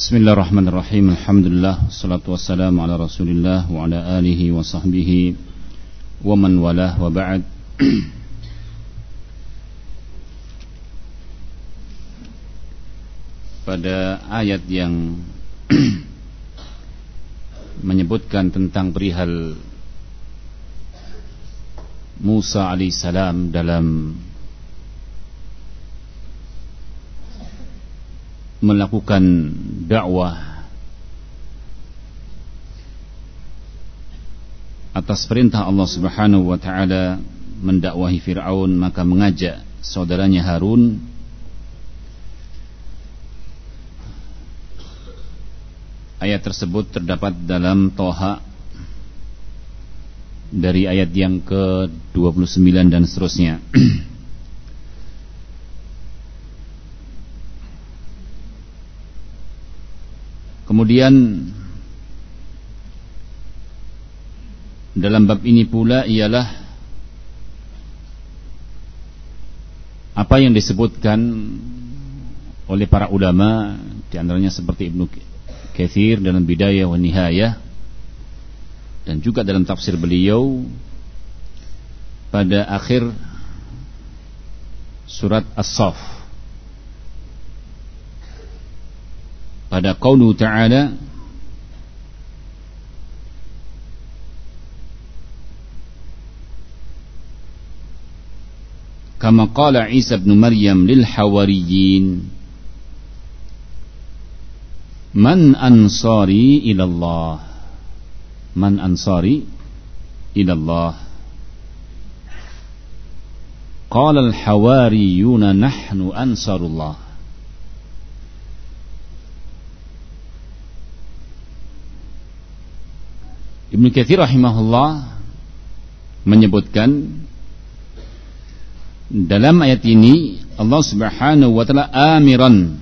Bismillahirrahmanirrahim. Alhamdulillah Salatu wassalamu ala rasulillah Wa ala alihi wa sahbihi Wa man walah wa ba'd. Pada ayat yang Menyebutkan tentang perihal Musa alaihissalam dalam melakukan dakwah atas perintah Allah Subhanahu wa taala mendakwahi Firaun maka mengajak saudaranya Harun Ayat tersebut terdapat dalam Toha dari ayat yang ke-29 dan seterusnya. Kemudian dalam bab ini pula ialah apa yang disebutkan oleh para ulama di antaranya seperti Ibnu Katsir dalam Bidayah wa Nihayah dan juga dalam tafsir beliau pada akhir surat As-Saff pada qaulu ta'ala kama qala Isa bin Maryam lil hawariyin man ansari ila Allah man ansari ila Allah qala al hawariyuna nahnu Ibn Kathir rahimahullah menyebutkan dalam ayat ini Allah Subhanahu wa taala amiran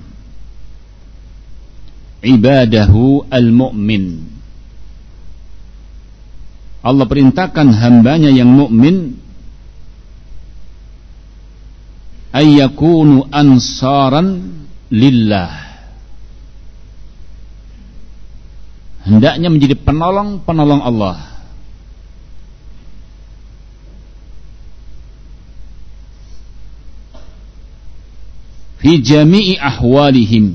ibadahu al-mu'min. Allah perintahkan hambanya yang mukmin ayyakunu ansaran lillah hendaknya menjadi penolong-penolong Allah. Fi jami'i ahwalihim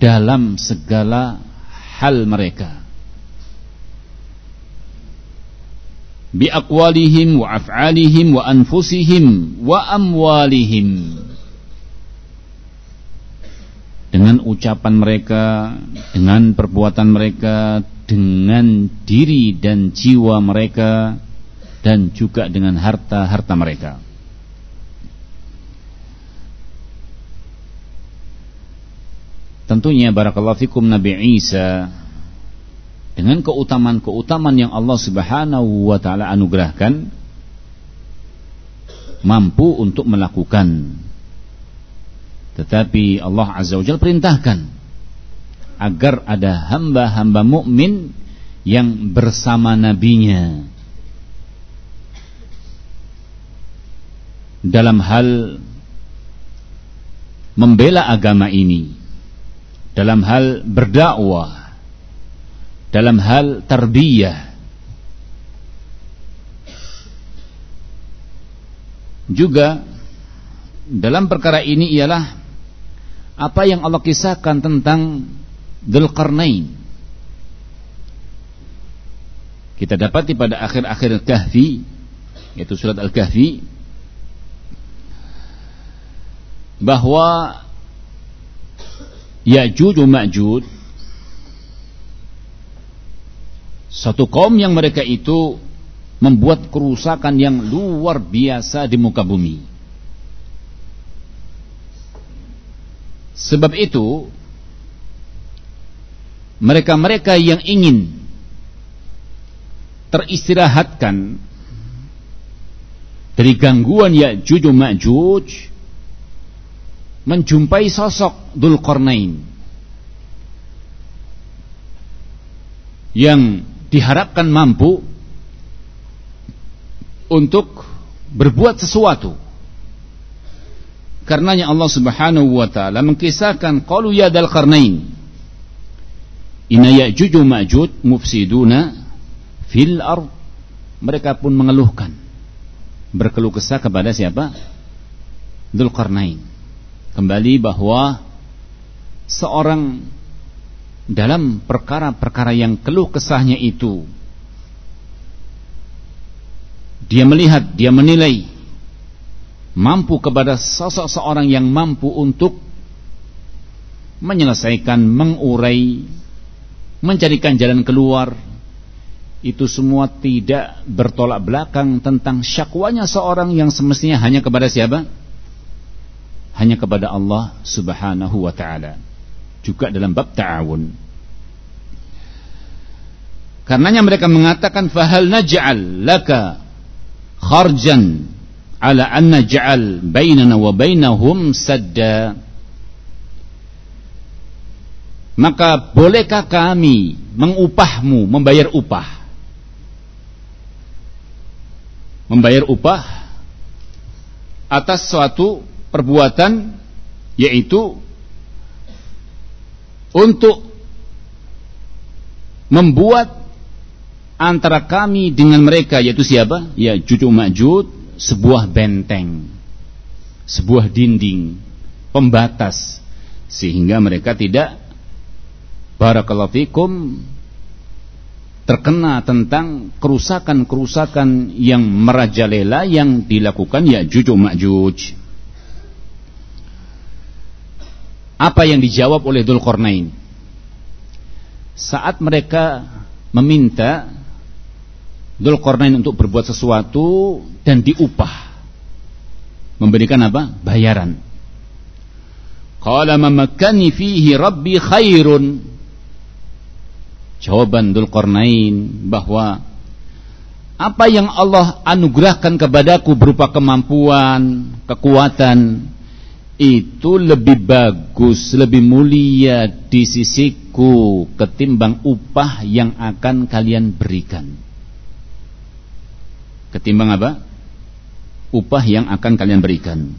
dalam segala hal mereka. Bi aqwalihim wa af'alihim wa anfusihim wa amwalihim dengan ucapan mereka, dengan perbuatan mereka, dengan diri dan jiwa mereka, dan juga dengan harta-harta mereka. Tentunya barakallahu fikum Nabi Isa dengan keutamaan-keutamaan yang Allah Subhanahu wa taala anugerahkan mampu untuk melakukan tetapi Allah Azza wa Jalla perintahkan agar ada hamba-hamba mukmin yang bersama nabinya. Dalam hal membela agama ini dalam hal berdakwah dalam hal tarbiyah juga dalam perkara ini ialah apa yang Allah kisahkan tentang Dzulqarnain. Kita dapati pada akhir-akhir Kahfi yaitu surat Al-Kahfi bahwa Ya'juj Ma'juj satu kaum yang mereka itu membuat kerusakan yang luar biasa di muka bumi. Sebab itu mereka-mereka yang ingin teristirahatkan dari gangguan Ya'juj Ma'juj menjumpai sosok Dzulqarnain yang diharapkan mampu untuk berbuat sesuatu Karenanya Allah Subhanahu wa taala mengkisahkan qalu ya dal qarnain Inna ya'juj ma'juj mufsiduna fil ard. Mereka pun mengeluhkan. Berkeluh kesah kepada siapa? Dzulqarnain. Kembali bahwa seorang dalam perkara-perkara yang keluh kesahnya itu dia melihat, dia menilai mampu kepada sosok seorang yang mampu untuk menyelesaikan, mengurai, mencarikan jalan keluar itu semua tidak bertolak belakang tentang syakwanya seorang yang semestinya hanya kepada siapa? Hanya kepada Allah Subhanahu wa taala. Juga dalam bab ta'awun. Karenanya mereka mengatakan fahal naj'al laka kharjan ala an naj'al bainana wa bainahum sadda maka bolehkah kami mengupahmu membayar upah membayar upah atas suatu perbuatan yaitu untuk membuat antara kami dengan mereka yaitu siapa? Ya Juju Ma'jud sebuah benteng sebuah dinding pembatas sehingga mereka tidak barakallahu terkena tentang kerusakan-kerusakan yang merajalela yang dilakukan ya Juju Ma'juj. Apa yang dijawab oleh Dzulqarnain? Saat mereka meminta Dzulqarnain untuk berbuat sesuatu dan diupah. Memberikan apa? Bayaran. Qala mamakani fihi rabbi khairun jawaban Dzulqarnain bahwa apa yang Allah anugerahkan kepadaku berupa kemampuan, kekuatan itu lebih bagus, lebih mulia di sisiku ketimbang upah yang akan kalian berikan. Ketimbang apa? Upah yang akan kalian berikan.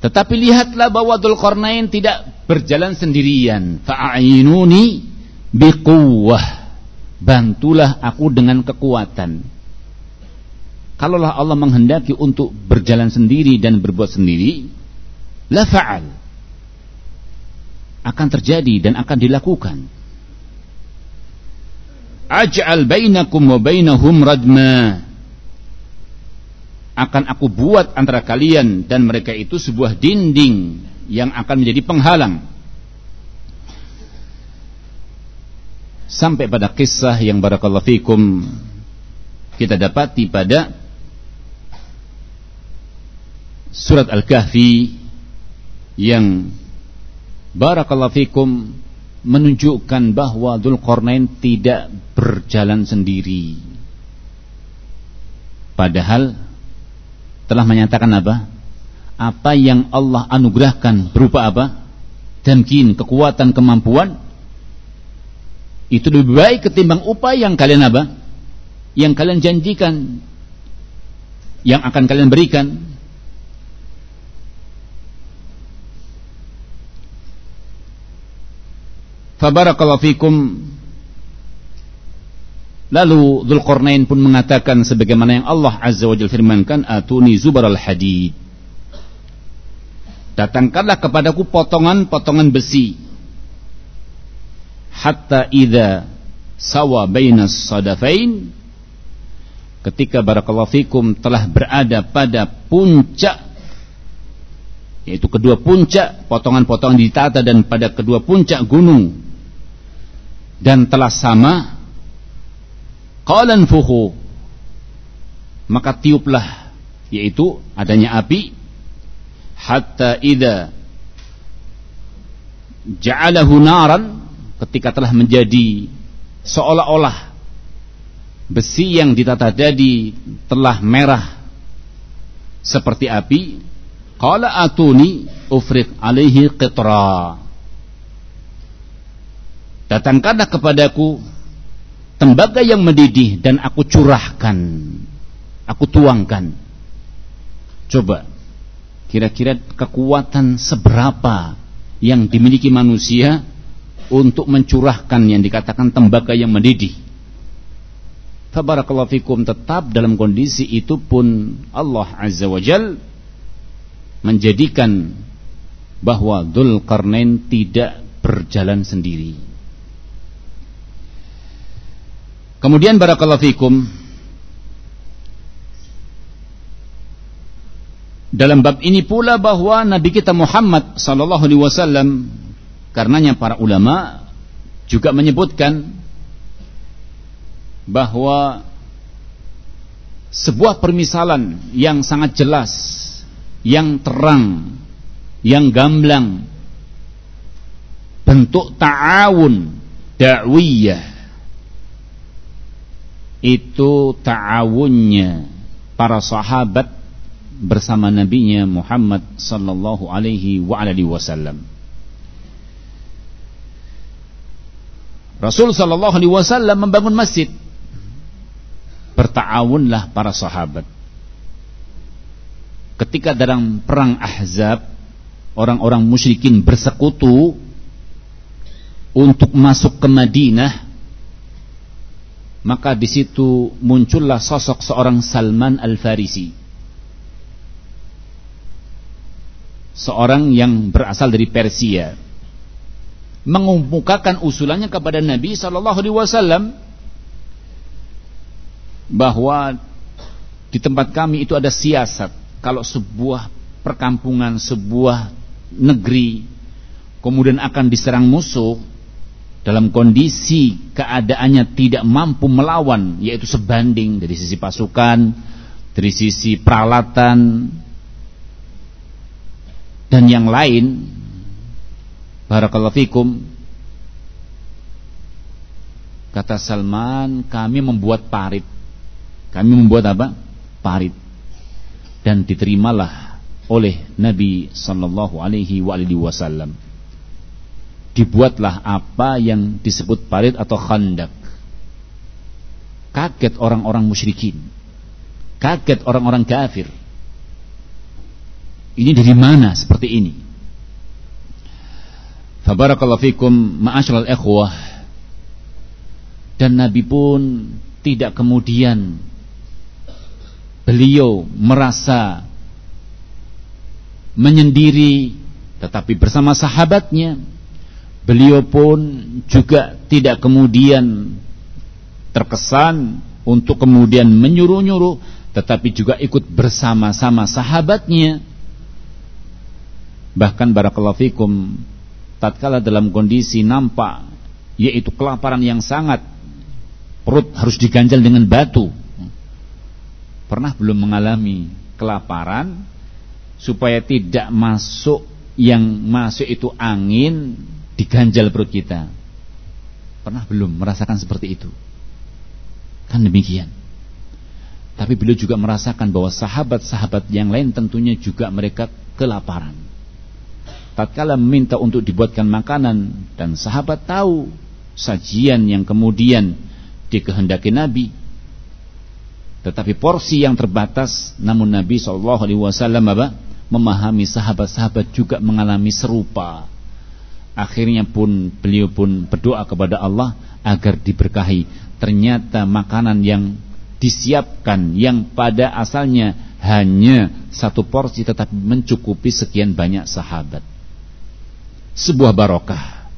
Tetapi lihatlah bahwa Dzulqarnain tidak berjalan sendirian. Fa'ainuni biquwwah bantulah aku dengan kekuatan kalaulah Allah menghendaki untuk berjalan sendiri dan berbuat sendiri la fa'al akan terjadi dan akan dilakukan aj'al bainakum wa bainahum radma. Akan aku buat antara kalian dan mereka itu sebuah dinding yang akan menjadi penghalang. Sampai pada kisah yang barakallahu fikum kita dapati pada surat Al-Kahfi yang barakallahu fikum menunjukkan bahwa Dzulqarnain tidak berjalan sendiri. Padahal telah menyatakan apa? Apa yang Allah anugerahkan berupa apa? Tamkin, kekuatan, kemampuan itu lebih baik ketimbang upah yang kalian apa? Yang kalian janjikan yang akan kalian berikan. Fabarakallahu fikum. Lalu Dzulqarnain pun mengatakan sebagaimana yang Allah Azza wa Jalla firmankan, "Atuni zubaral hadid." Datangkanlah kepadaku potongan-potongan besi. Hatta idza sawa bainas sadafain ketika barakallahu fikum telah berada pada puncak yaitu kedua puncak potongan-potongan ditata dan pada kedua puncak gunung dan telah sama. Qalan fuhu maka tiuplah yaitu adanya api. Hatta idza ja'alahu naran ketika telah menjadi seolah-olah besi yang ditata jadi telah merah seperti api qala atuni ufriq alaihi qitra datangkanlah kepadaku tembaga yang mendidih dan aku curahkan aku tuangkan coba kira-kira kekuatan seberapa yang dimiliki manusia untuk mencurahkan yang dikatakan tembaga yang mendidih. Fabarakallahu fikum tetap dalam kondisi itu pun Allah Azza wa Jal menjadikan bahwa Dhul Qarnain tidak berjalan sendiri. Kemudian barakallahu fikum. Dalam bab ini pula bahwa Nabi kita Muhammad sallallahu alaihi wasallam karenanya para ulama juga menyebutkan bahwa sebuah permisalan yang sangat jelas, yang terang, yang gamblang bentuk ta'awun da'wiyah itu ta'awunnya para sahabat bersama nabinya Muhammad sallallahu alaihi wa alihi wasallam. Rasul sallallahu alaihi wasallam membangun masjid. Bertawunlah para sahabat. Ketika dalam perang Ahzab, orang-orang musyrikin bersekutu untuk masuk ke Madinah, maka di situ muncullah sosok seorang Salman Al-Farisi. Seorang yang berasal dari Persia. Mengemukakan usulannya kepada Nabi Shallallahu Alaihi Wasallam bahwa di tempat kami itu ada siasat. Kalau sebuah perkampungan sebuah negeri kemudian akan diserang musuh dalam kondisi keadaannya tidak mampu melawan yaitu sebanding dari sisi pasukan dari sisi peralatan dan yang lain. Barakallahu fikum. Kata Salman kami membuat parit. Kami membuat apa? Parit. Dan diterimalah oleh Nabi sallallahu alaihi wasallam dibuatlah apa yang disebut parit atau khandak kaget orang-orang musyrikin kaget orang-orang kafir ini dari mana seperti ini? Fabarakallahu fikum ma'asyiral ikhwah. Dan Nabi pun tidak kemudian beliau merasa menyendiri tetapi bersama sahabatnya beliau pun juga tidak kemudian terkesan untuk kemudian menyuruh-nyuruh tetapi juga ikut bersama-sama sahabatnya Bahkan barakallahu fikum tatkala dalam kondisi nampak yaitu kelaparan yang sangat perut harus diganjal dengan batu. Pernah belum mengalami kelaparan supaya tidak masuk yang masuk itu angin diganjal perut kita. Pernah belum merasakan seperti itu? Kan demikian. Tapi beliau juga merasakan bahwa sahabat-sahabat yang lain tentunya juga mereka kelaparan tatkala meminta untuk dibuatkan makanan dan sahabat tahu sajian yang kemudian dikehendaki Nabi tetapi porsi yang terbatas namun Nabi Wasallam memahami sahabat-sahabat juga mengalami serupa akhirnya pun beliau pun berdoa kepada Allah agar diberkahi ternyata makanan yang disiapkan yang pada asalnya hanya satu porsi tetapi mencukupi sekian banyak sahabat sebuah barokah.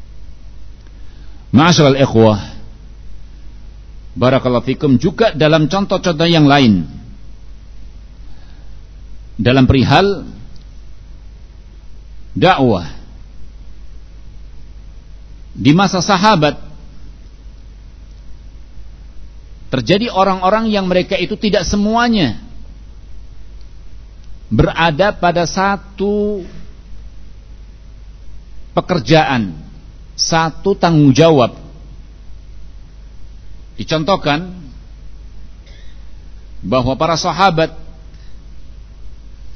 Ma'asyiral ikhwah, barakallahu fikum juga dalam contoh-contoh yang lain. Dalam perihal dakwah di masa sahabat terjadi orang-orang yang mereka itu tidak semuanya berada pada satu pekerjaan, satu tanggung jawab. Dicontohkan bahwa para sahabat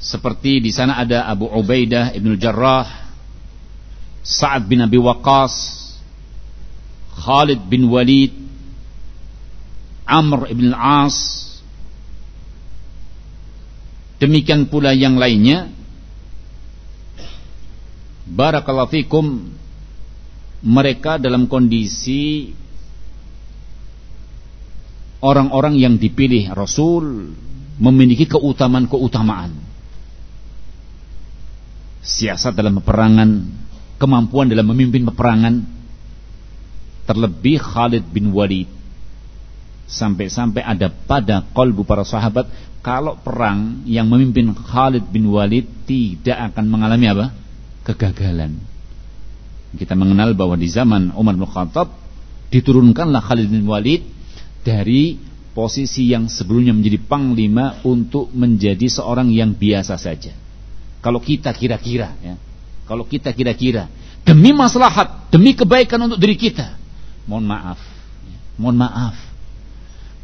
seperti di sana ada Abu Ubaidah Ibnu Jarrah, Sa'ad bin Abi Waqqas, Khalid bin Walid, Amr ibn Al-As, demikian pula yang lainnya barakallahu fikum mereka dalam kondisi orang-orang yang dipilih Rasul memiliki keutamaan-keutamaan. Siasat dalam peperangan, kemampuan dalam memimpin peperangan, terlebih Khalid bin Walid. Sampai-sampai ada pada kolbu para sahabat, kalau perang yang memimpin Khalid bin Walid tidak akan mengalami apa? Kegagalan. Kita mengenal bahwa di zaman Umar bin Khattab diturunkanlah Khalid bin Walid dari posisi yang sebelumnya menjadi panglima untuk menjadi seorang yang biasa saja. Kalau kita kira-kira ya, kalau kita kira-kira demi maslahat, demi kebaikan untuk diri kita, mohon maaf, mohon maaf.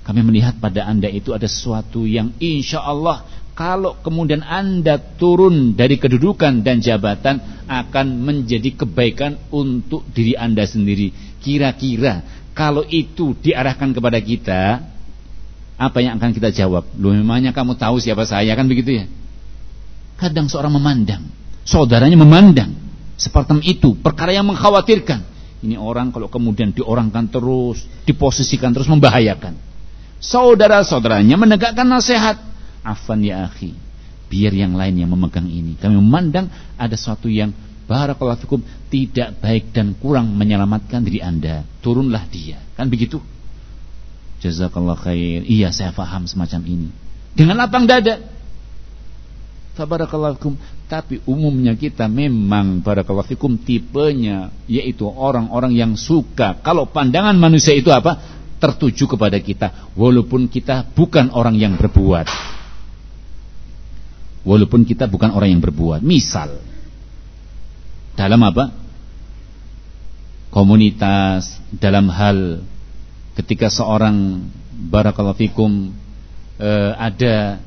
Kami melihat pada anda itu ada sesuatu yang insya Allah kalau kemudian Anda turun dari kedudukan dan jabatan akan menjadi kebaikan untuk diri Anda sendiri. Kira-kira kalau itu diarahkan kepada kita, apa yang akan kita jawab? Lu memangnya kamu tahu siapa saya kan begitu ya? Kadang seorang memandang, saudaranya memandang seperti itu, perkara yang mengkhawatirkan. Ini orang kalau kemudian diorangkan terus, diposisikan terus membahayakan. Saudara-saudaranya menegakkan nasihat, afan ya akhi biar yang lain yang memegang ini. Kami memandang ada sesuatu yang barakallahu fikum tidak baik dan kurang menyelamatkan diri anda. Turunlah dia. Kan begitu? Jazakallah khair. Iya saya faham semacam ini. Dengan lapang dada. Fabarakallahu tapi umumnya kita memang barakallahu fikum tipenya yaitu orang-orang yang suka kalau pandangan manusia itu apa tertuju kepada kita walaupun kita bukan orang yang berbuat walaupun kita bukan orang yang berbuat. Misal dalam apa? Komunitas dalam hal ketika seorang barakallahu fikum eh, ada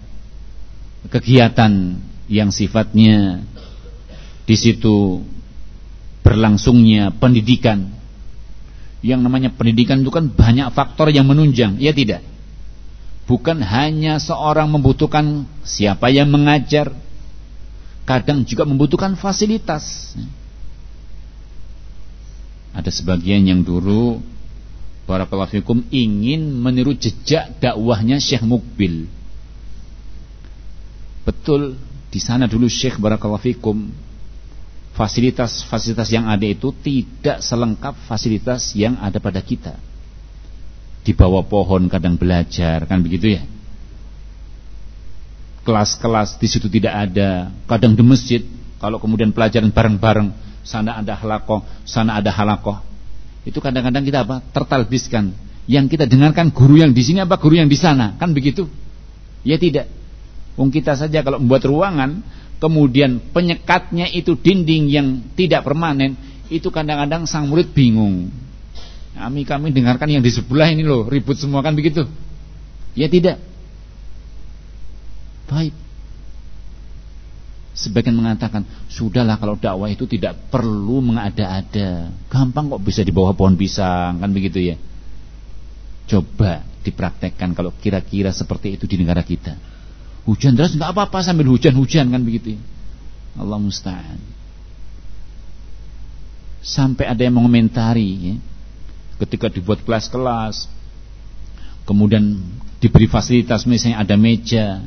kegiatan yang sifatnya di situ berlangsungnya pendidikan yang namanya pendidikan itu kan banyak faktor yang menunjang ya tidak bukan hanya seorang membutuhkan siapa yang mengajar, kadang juga membutuhkan fasilitas. Ada sebagian yang dulu para fikum ingin meniru jejak dakwahnya Syekh Mukbil. Betul, di sana dulu Syekh Barakallahu fikum fasilitas-fasilitas yang ada itu tidak selengkap fasilitas yang ada pada kita. Di bawah pohon kadang belajar kan begitu ya? Kelas-kelas di situ tidak ada kadang di masjid kalau kemudian pelajaran bareng-bareng sana ada halakoh sana ada halakoh. Itu kadang-kadang kita apa? Tertalbiskan. Yang kita dengarkan guru yang di sini apa guru yang di sana? Kan begitu? Ya tidak Wong kita saja kalau membuat ruangan kemudian penyekatnya itu dinding yang tidak permanen itu kadang-kadang sang murid bingung kami kami dengarkan yang di sebelah ini loh ribut semua kan begitu. Ya tidak. Baik. Sebagian mengatakan, sudahlah kalau dakwah itu tidak perlu mengada-ada. Gampang kok bisa di bawah pohon pisang, kan begitu ya. Coba dipraktekkan kalau kira-kira seperti itu di negara kita. Hujan deras nggak apa-apa sambil hujan-hujan kan begitu. Allah musta'an. Sampai ada yang mengomentari ya, ketika dibuat kelas-kelas kemudian diberi fasilitas misalnya ada meja.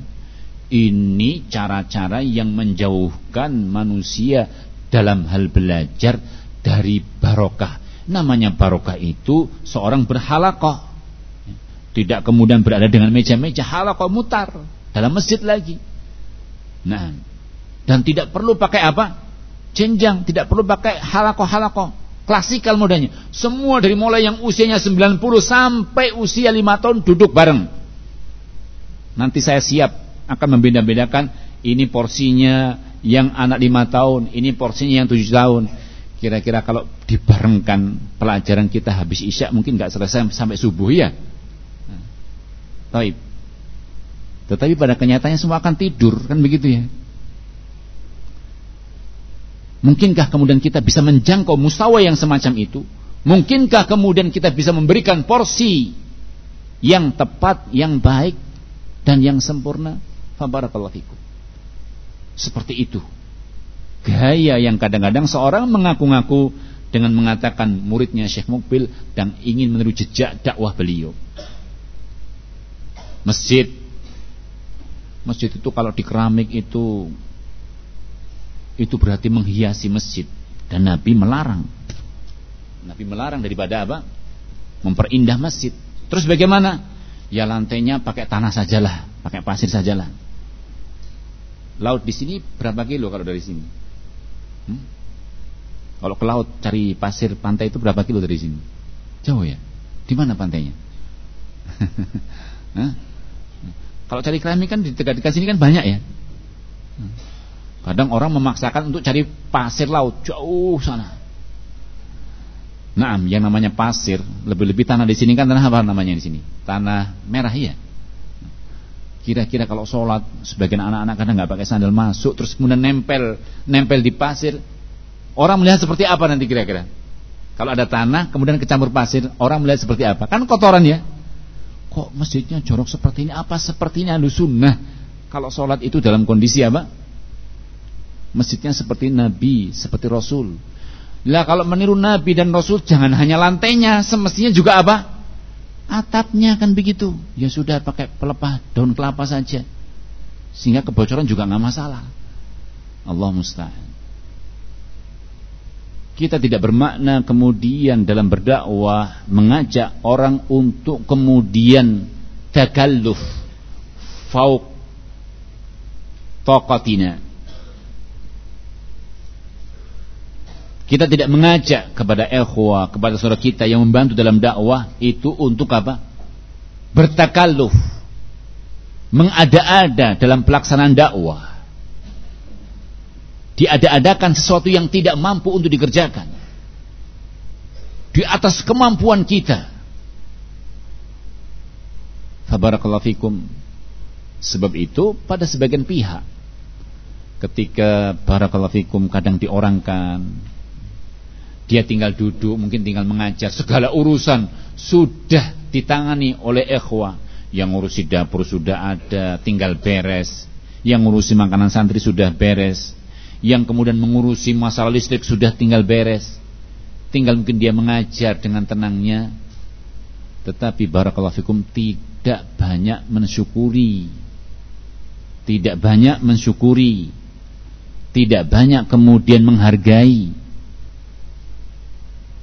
Ini cara-cara yang menjauhkan manusia dalam hal belajar dari barokah. Namanya barokah itu seorang berhalakoh tidak kemudian berada dengan meja-meja halakoh mutar dalam masjid lagi nah dan tidak perlu pakai apa jenjang tidak perlu pakai halakoh-halakoh klasikal modanya. Semua dari mulai yang usianya 90 sampai usia 5 tahun duduk bareng. Nanti saya siap akan membeda-bedakan ini porsinya yang anak 5 tahun, ini porsinya yang 7 tahun. Kira-kira kalau dibarengkan pelajaran kita habis isya mungkin nggak selesai sampai subuh ya. Taib. Tetapi pada kenyataannya semua akan tidur kan begitu ya. Mungkinkah kemudian kita bisa menjangkau mustawa yang semacam itu? Mungkinkah kemudian kita bisa memberikan porsi yang tepat, yang baik dan yang sempurna? Fabarakallahu fikum. Seperti itu. Gaya yang kadang-kadang seorang mengaku-ngaku dengan mengatakan muridnya Syekh Mukbil dan ingin meniru jejak dakwah beliau. Masjid Masjid itu kalau di keramik itu itu berarti menghiasi masjid dan Nabi melarang. Nabi melarang daripada apa? Memperindah masjid. Terus bagaimana? Ya lantainya pakai tanah sajalah, pakai pasir sajalah. Laut di sini berapa kilo kalau dari sini? Hmm? Kalau ke laut cari pasir pantai itu berapa kilo dari sini? Jauh ya? Di mana pantainya? Kalau cari keramik kan di dekat-dekat sini kan banyak ya. Kadang orang memaksakan untuk cari pasir laut jauh sana. Nah, yang namanya pasir, lebih-lebih tanah di sini kan tanah apa namanya di sini? Tanah merah ya. Kira-kira kalau sholat, sebagian anak-anak kadang nggak pakai sandal masuk, terus kemudian nempel, nempel di pasir, orang melihat seperti apa nanti kira-kira? Kalau ada tanah, kemudian kecampur pasir, orang melihat seperti apa? Kan kotoran ya kok masjidnya jorok seperti ini? Apa sepertinya ini sunnah? Kalau sholat itu dalam kondisi apa? Masjidnya seperti Nabi seperti Rasul. Lah kalau meniru Nabi dan Rasul jangan hanya lantainya semestinya juga apa? Atapnya kan begitu. Ya sudah pakai pelepah daun kelapa saja. Sehingga kebocoran juga nggak masalah. Allah musta'an kita tidak bermakna kemudian dalam berdakwah mengajak orang untuk kemudian takalluf fauq taqatina. Kita tidak mengajak kepada ikhwah, kepada saudara kita yang membantu dalam dakwah itu untuk apa? Bertakalluf. Mengada-ada dalam pelaksanaan dakwah diada-adakan sesuatu yang tidak mampu untuk dikerjakan. Di atas kemampuan kita. Fabarakallahu fikum. Sebab itu pada sebagian pihak ketika barakallahu fikum kadang diorangkan dia tinggal duduk mungkin tinggal mengajar segala urusan sudah ditangani oleh ikhwah. Yang ngurusi dapur sudah ada tinggal beres. Yang ngurusi makanan santri sudah beres yang kemudian mengurusi masalah listrik sudah tinggal beres. Tinggal mungkin dia mengajar dengan tenangnya. Tetapi barakallahu fikum tidak banyak mensyukuri. Tidak banyak mensyukuri. Tidak banyak kemudian menghargai.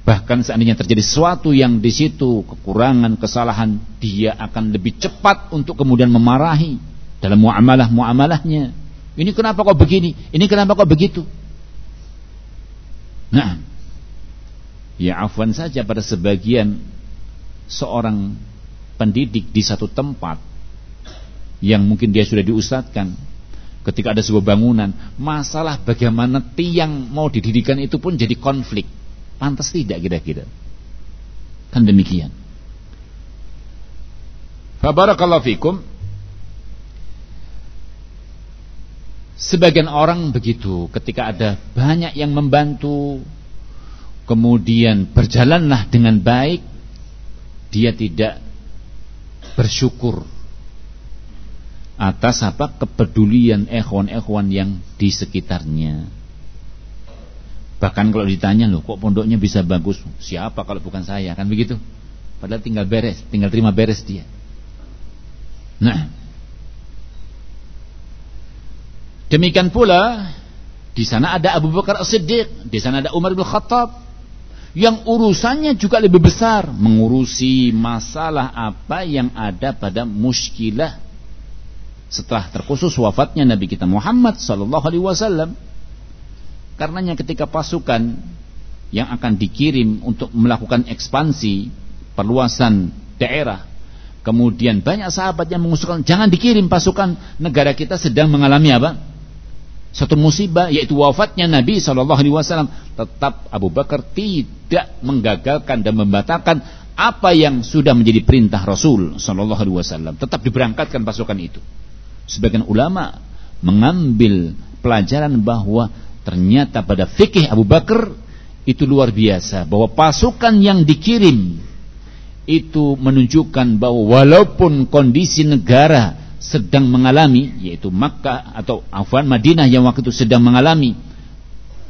Bahkan seandainya terjadi sesuatu yang di situ kekurangan kesalahan dia akan lebih cepat untuk kemudian memarahi dalam muamalah muamalahnya ini kenapa kok begini? Ini kenapa kok begitu? Nah, ya afwan saja pada sebagian seorang pendidik di satu tempat yang mungkin dia sudah diustadkan ketika ada sebuah bangunan masalah bagaimana tiang mau didirikan itu pun jadi konflik. Pantas tidak kira-kira? Kan demikian. Fabarakallahu fikum Sebagian orang begitu ketika ada banyak yang membantu kemudian berjalanlah dengan baik dia tidak bersyukur atas apa kepedulian ikhwan-ikhwan yang di sekitarnya. Bahkan kalau ditanya loh kok pondoknya bisa bagus? Siapa kalau bukan saya? Kan begitu. Padahal tinggal beres, tinggal terima beres dia. Nah, Demikian pula di sana ada Abu Bakar As-Siddiq, di sana ada Umar bin Khattab yang urusannya juga lebih besar, mengurusi masalah apa yang ada pada muskilah setelah terkhusus wafatnya Nabi kita Muhammad sallallahu alaihi wasallam. Karenanya ketika pasukan yang akan dikirim untuk melakukan ekspansi perluasan daerah kemudian banyak sahabat yang mengusulkan jangan dikirim pasukan negara kita sedang mengalami apa satu musibah yaitu wafatnya Nabi Shallallahu Alaihi Wasallam tetap Abu Bakar tidak menggagalkan dan membatalkan apa yang sudah menjadi perintah Rasul Shallallahu Alaihi Wasallam. Tetap diberangkatkan pasukan itu. Sebagian ulama mengambil pelajaran bahwa ternyata pada fikih Abu Bakar itu luar biasa bahwa pasukan yang dikirim itu menunjukkan bahwa walaupun kondisi negara sedang mengalami yaitu Makkah atau Afwan Madinah yang waktu itu sedang mengalami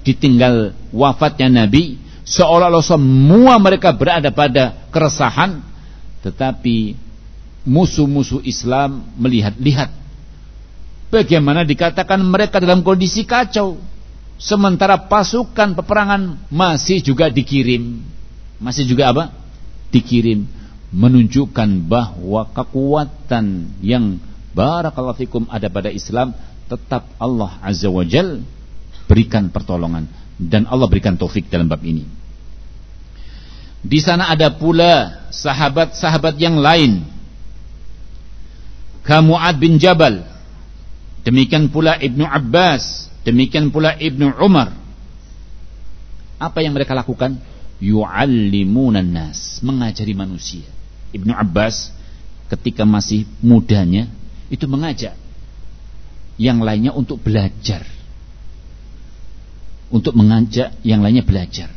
ditinggal wafatnya Nabi seolah-olah semua mereka berada pada keresahan tetapi musuh-musuh Islam melihat-lihat bagaimana dikatakan mereka dalam kondisi kacau. Sementara pasukan peperangan masih juga dikirim. Masih juga apa? Dikirim. Menunjukkan bahwa kekuatan yang barakallahu fikum ada pada Islam tetap Allah azza wajal berikan pertolongan dan Allah berikan taufik dalam bab ini di sana ada pula sahabat-sahabat yang lain Kamu'ad bin Jabal Demikian pula Ibnu Abbas, demikian pula Ibnu Umar. Apa yang mereka lakukan? Yu'allimunan nas, mengajari manusia. Ibnu Abbas ketika masih mudanya itu mengajak yang lainnya untuk belajar. Untuk mengajak yang lainnya belajar.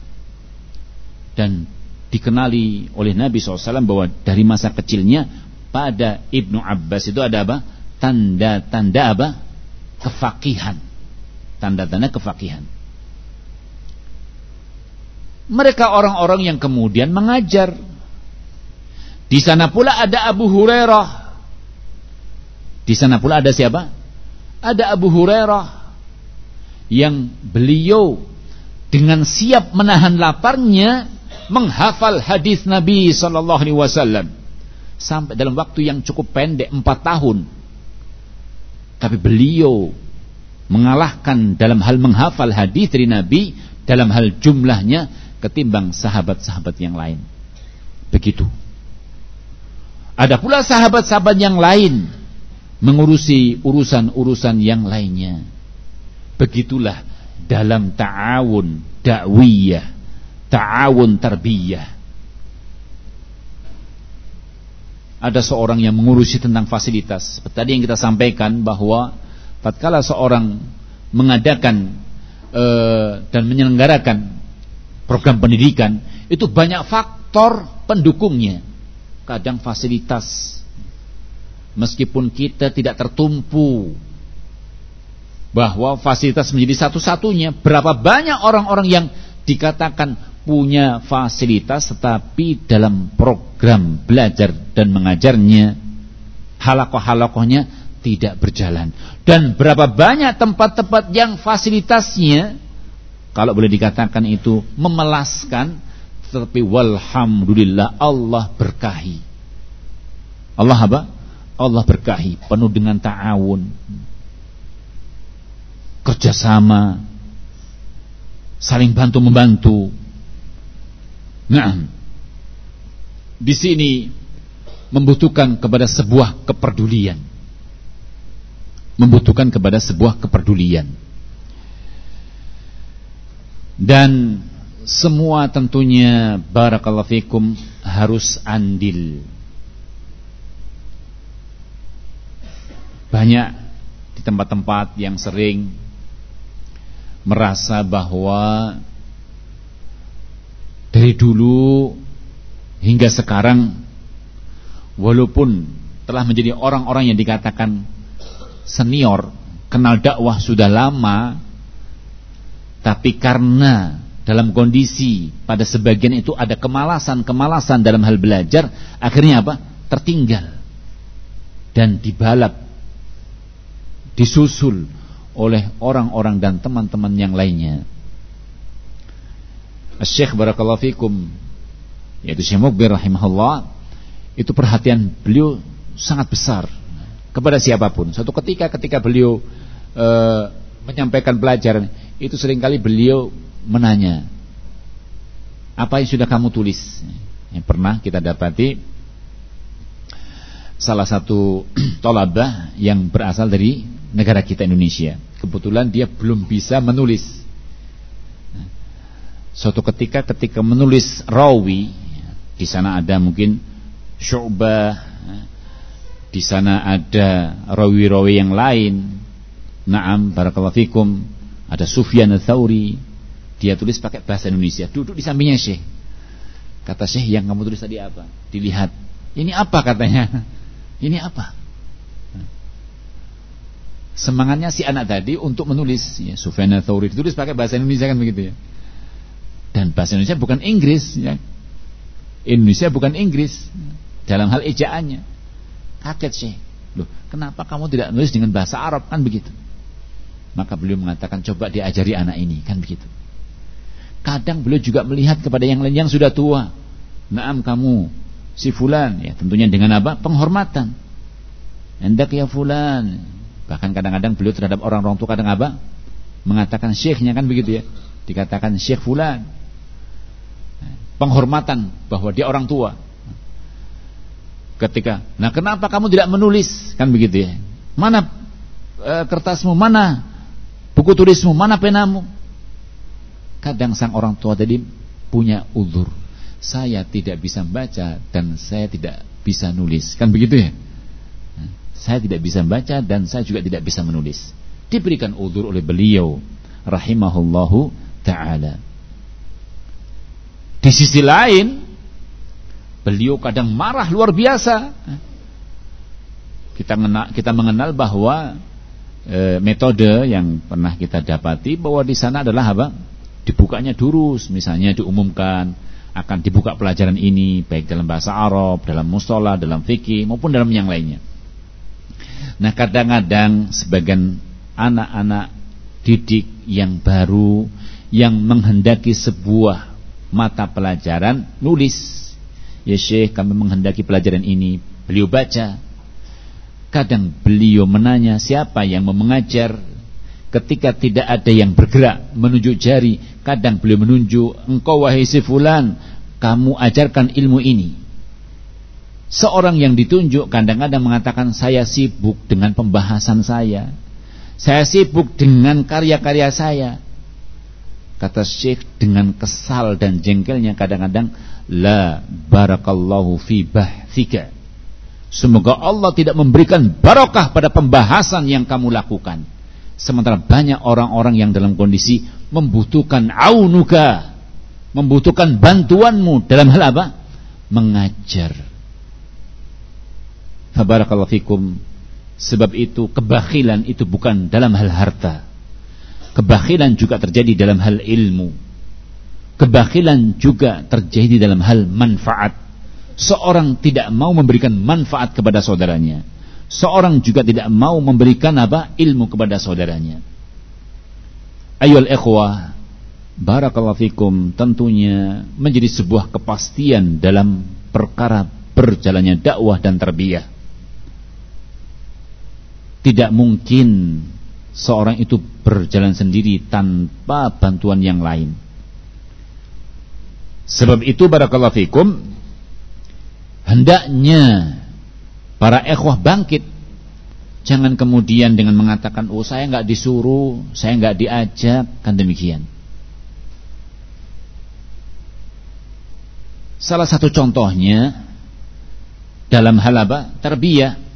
Dan dikenali oleh Nabi SAW bahwa dari masa kecilnya pada Ibnu Abbas itu ada apa? tanda-tanda apa? Kefakihan. Tanda-tanda kefakihan. Mereka orang-orang yang kemudian mengajar. Di sana pula ada Abu Hurairah. Di sana pula ada siapa? Ada Abu Hurairah yang beliau dengan siap menahan laparnya menghafal hadis Nabi sallallahu alaihi wasallam sampai dalam waktu yang cukup pendek empat tahun tapi beliau mengalahkan dalam hal menghafal hadis dari Nabi dalam hal jumlahnya ketimbang sahabat-sahabat yang lain. Begitu. Ada pula sahabat-sahabat yang lain mengurusi urusan-urusan yang lainnya. Begitulah dalam ta'awun dakwiyah, ta'awun tarbiyah. ada seorang yang mengurusi tentang fasilitas. Tadi yang kita sampaikan bahwa tatkala seorang mengadakan e, dan menyelenggarakan program pendidikan itu banyak faktor pendukungnya. Kadang fasilitas meskipun kita tidak tertumpu bahwa fasilitas menjadi satu-satunya berapa banyak orang-orang yang dikatakan punya fasilitas tetapi dalam program belajar dan mengajarnya halakoh-halakohnya tidak berjalan dan berapa banyak tempat-tempat yang fasilitasnya kalau boleh dikatakan itu memelaskan tetapi walhamdulillah Allah berkahi Allah apa? Allah berkahi penuh dengan ta'awun kerjasama saling bantu membantu Nah, di sini membutuhkan kepada sebuah kepedulian. Membutuhkan kepada sebuah kepedulian. Dan semua tentunya barakallahu fikum harus andil. Banyak di tempat-tempat yang sering merasa bahwa dari dulu hingga sekarang walaupun telah menjadi orang-orang yang dikatakan senior, kenal dakwah sudah lama, tapi karena dalam kondisi pada sebagian itu ada kemalasan-kemalasan dalam hal belajar, akhirnya apa? Tertinggal dan dibalap, disusul oleh orang-orang dan teman-teman yang lainnya. Syekh barakallahu fikum yaitu Syekh Mukbir rahimahullah itu perhatian beliau sangat besar kepada siapa pun. Suatu ketika ketika beliau e, menyampaikan pelajaran itu sering kali beliau menanya apa yang sudah kamu tulis? Yang pernah kita dapati salah satu tolabah yang berasal dari negara kita Indonesia. Kebetulan dia belum bisa menulis. Suatu ketika ketika menulis rawi di sana ada mungkin syu'bah di sana ada rawi-rawi yang lain. Na'am barakallahu fikum. Ada Sufyan ats-Tsauri dia tulis pakai bahasa Indonesia. Duduk di sampingnya Syekh. Kata Syekh yang kamu tulis tadi apa? Dilihat. Ini apa? katanya. Ini apa semangatnya si anak tadi untuk menulis. Ya Sufyan Tsauri ditulis pakai bahasa Indonesia kan begitu ya. Dan bahasa Indonesia bukan Inggris ya. Indonesia bukan Inggris dalam hal ejaannya. Kaget sih. Loh kenapa kamu tidak menulis dengan bahasa Arab? Kan begitu. Maka beliau mengatakan coba diajari anak ini. Kan begitu. Kadang beliau juga melihat kepada yang lain yang sudah tua. Naam kamu si fulan. Ya tentunya dengan apa? Penghormatan. Hendak ya fulan bahkan kadang-kadang beliau terhadap orang-orang tua kadang apa mengatakan syekhnya kan begitu ya dikatakan syekh fulan. Penghormatan bahwa dia orang tua. Ketika nah kenapa kamu tidak menulis? Kan begitu ya. Mana e, kertasmu? Mana buku tulismu? Mana penamu? Kadang sang orang tua tadi punya ulur saya tidak bisa membaca dan saya tidak bisa nulis. Kan begitu ya saya tidak bisa membaca dan saya juga tidak bisa menulis. Diberikan udur oleh beliau rahimahullahu taala. Di sisi lain, beliau kadang marah luar biasa. Kita mengenal, kita mengenal bahwa e, metode yang pernah kita dapati bahwa di sana adalah apa? Dibukanya durus, misalnya diumumkan akan dibuka pelajaran ini baik dalam bahasa Arab, dalam mustola, dalam fikih maupun dalam yang lainnya. Nah kadang-kadang sebagian anak-anak didik yang baru yang menghendaki sebuah mata pelajaran nulis. Ya Syekh kami menghendaki pelajaran ini. Beliau baca. Kadang beliau menanya siapa yang mau mengajar? Ketika tidak ada yang bergerak menunjuk jari kadang beliau menunjuk engkau wahai si fulan kamu ajarkan ilmu ini Seorang yang ditunjuk kadang-kadang mengatakan saya sibuk dengan pembahasan saya. Saya sibuk dengan karya-karya saya. Kata Syekh dengan kesal dan jengkelnya kadang-kadang la barakallahu fi bahthika. Semoga Allah tidak memberikan barokah pada pembahasan yang kamu lakukan. Sementara banyak orang-orang yang dalam kondisi membutuhkan aunuka, membutuhkan bantuanmu dalam hal apa? Mengajar Fabarakallahu fikum. Sebab itu kebakhilan itu bukan dalam hal harta. Kebakhilan juga terjadi dalam hal ilmu. Kebakhilan juga terjadi dalam hal manfaat. Seorang tidak mau memberikan manfaat kepada saudaranya. Seorang juga tidak mau memberikan apa? Ilmu kepada saudaranya. Ayol ikhwah, barakallahu fikum tentunya menjadi sebuah kepastian dalam perkara berjalannya dakwah dan terbiah tidak mungkin seorang itu berjalan sendiri tanpa bantuan yang lain. Sebab itu barakallahu fikum hendaknya para ikhwah bangkit jangan kemudian dengan mengatakan oh saya nggak disuruh, saya nggak diajak kan demikian. Salah satu contohnya dalam hal apa? Terbiyah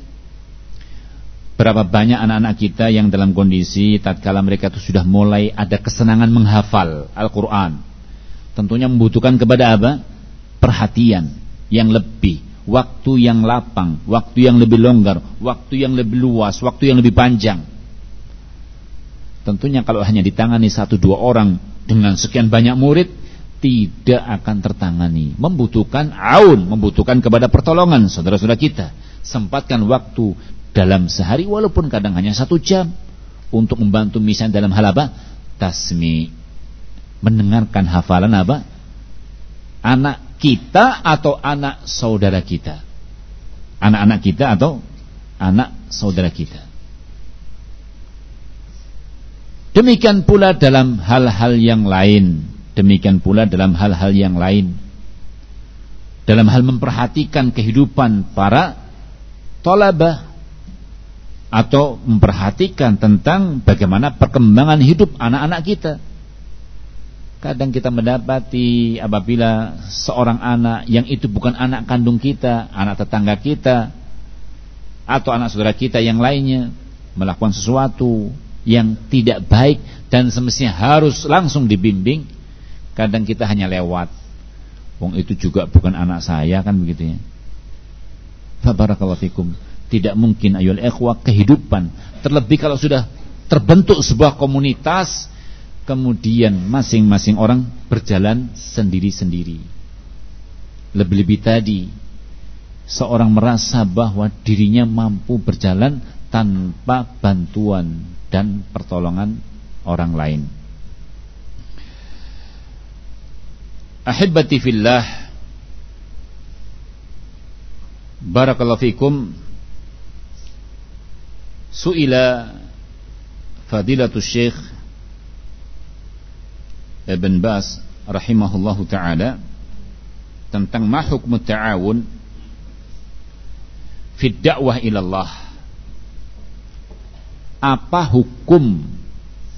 Berapa banyak anak-anak kita yang dalam kondisi tatkala mereka itu sudah mulai ada kesenangan menghafal Al-Quran. Tentunya membutuhkan kepada apa? Perhatian yang lebih, waktu yang lapang, waktu yang lebih longgar, waktu yang lebih luas, waktu yang lebih panjang. Tentunya kalau hanya ditangani satu dua orang dengan sekian banyak murid, tidak akan tertangani. Membutuhkan aun, membutuhkan kepada pertolongan saudara-saudara kita. Sempatkan waktu dalam sehari walaupun kadang hanya satu jam untuk membantu misalnya dalam hal apa? Tasmi. Mendengarkan hafalan apa? Anak kita atau anak saudara kita. Anak-anak kita atau anak saudara kita. Demikian pula dalam hal-hal yang lain. Demikian pula dalam hal-hal yang lain. Dalam hal memperhatikan kehidupan para tolabah atau memperhatikan tentang bagaimana perkembangan hidup anak-anak kita. Kadang kita mendapati apabila seorang anak yang itu bukan anak kandung kita, anak tetangga kita, atau anak saudara kita yang lainnya melakukan sesuatu yang tidak baik dan semestinya harus langsung dibimbing, kadang kita hanya lewat. Wong itu juga bukan anak saya kan begitu ya. Barakallahu fikum Tidak mungkin ayol ikhwah kehidupan. Terlebih kalau sudah terbentuk sebuah komunitas, kemudian masing-masing orang berjalan sendiri-sendiri. Lebih-lebih tadi, seorang merasa bahwa dirinya mampu berjalan tanpa bantuan dan pertolongan orang lain. Ahibati fillah Barakallahu fikum Su'ila Fadilatul Syekh Ibn Bas rahimahullahu taala tentang ma ta'awun fi da'wah ila Allah. Apa hukum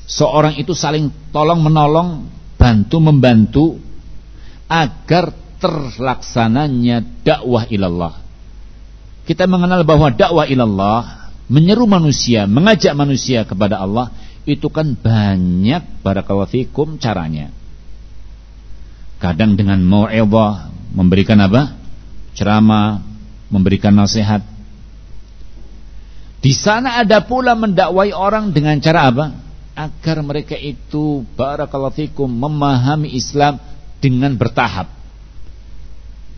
seorang itu saling tolong menolong, bantu membantu agar terlaksananya dakwah ilallah. Kita mengenal bahwa dakwah ilallah menyeru manusia, mengajak manusia kepada Allah itu kan banyak barakallahu fikum caranya. Kadang dengan mau'izah, memberikan apa? ceramah, memberikan nasihat. Di sana ada pula mendakwai orang dengan cara apa? Agar mereka itu barakallahu fikum memahami Islam dengan bertahap.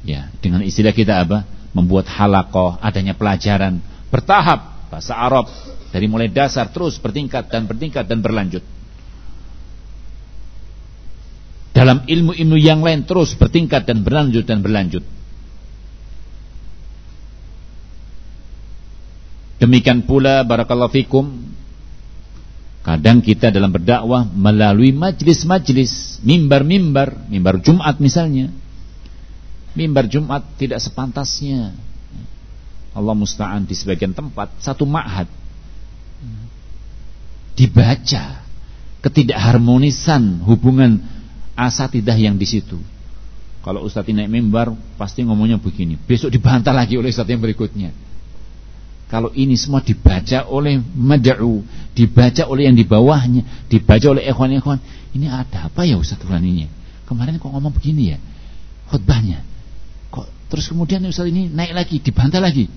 Ya, dengan istilah kita apa? Membuat halakoh, adanya pelajaran bertahap bahasa Arab dari mulai dasar terus bertingkat dan bertingkat dan berlanjut. Dalam ilmu-ilmu yang lain terus bertingkat dan berlanjut dan berlanjut. Demikian pula barakallahu fikum Kadang kita dalam berdakwah melalui majlis-majlis, mimbar-mimbar, mimbar Jumat misalnya. Mimbar Jumat tidak sepantasnya. Allah musta'an di sebagian tempat satu ma'had dibaca ketidakharmonisan hubungan asatidah yang di situ. Kalau ustadz naik mimbar pasti ngomongnya begini, besok dibantah lagi oleh ustadz yang berikutnya. Kalau ini semua dibaca oleh mad'u, dibaca oleh yang di bawahnya, dibaca oleh ikhwan-ikhwan, ini ada apa ya Ustaz Tuhan ini? Kemarin kok ngomong begini ya? Khutbahnya. Kok terus kemudian Ustaz ini naik lagi, dibantah lagi.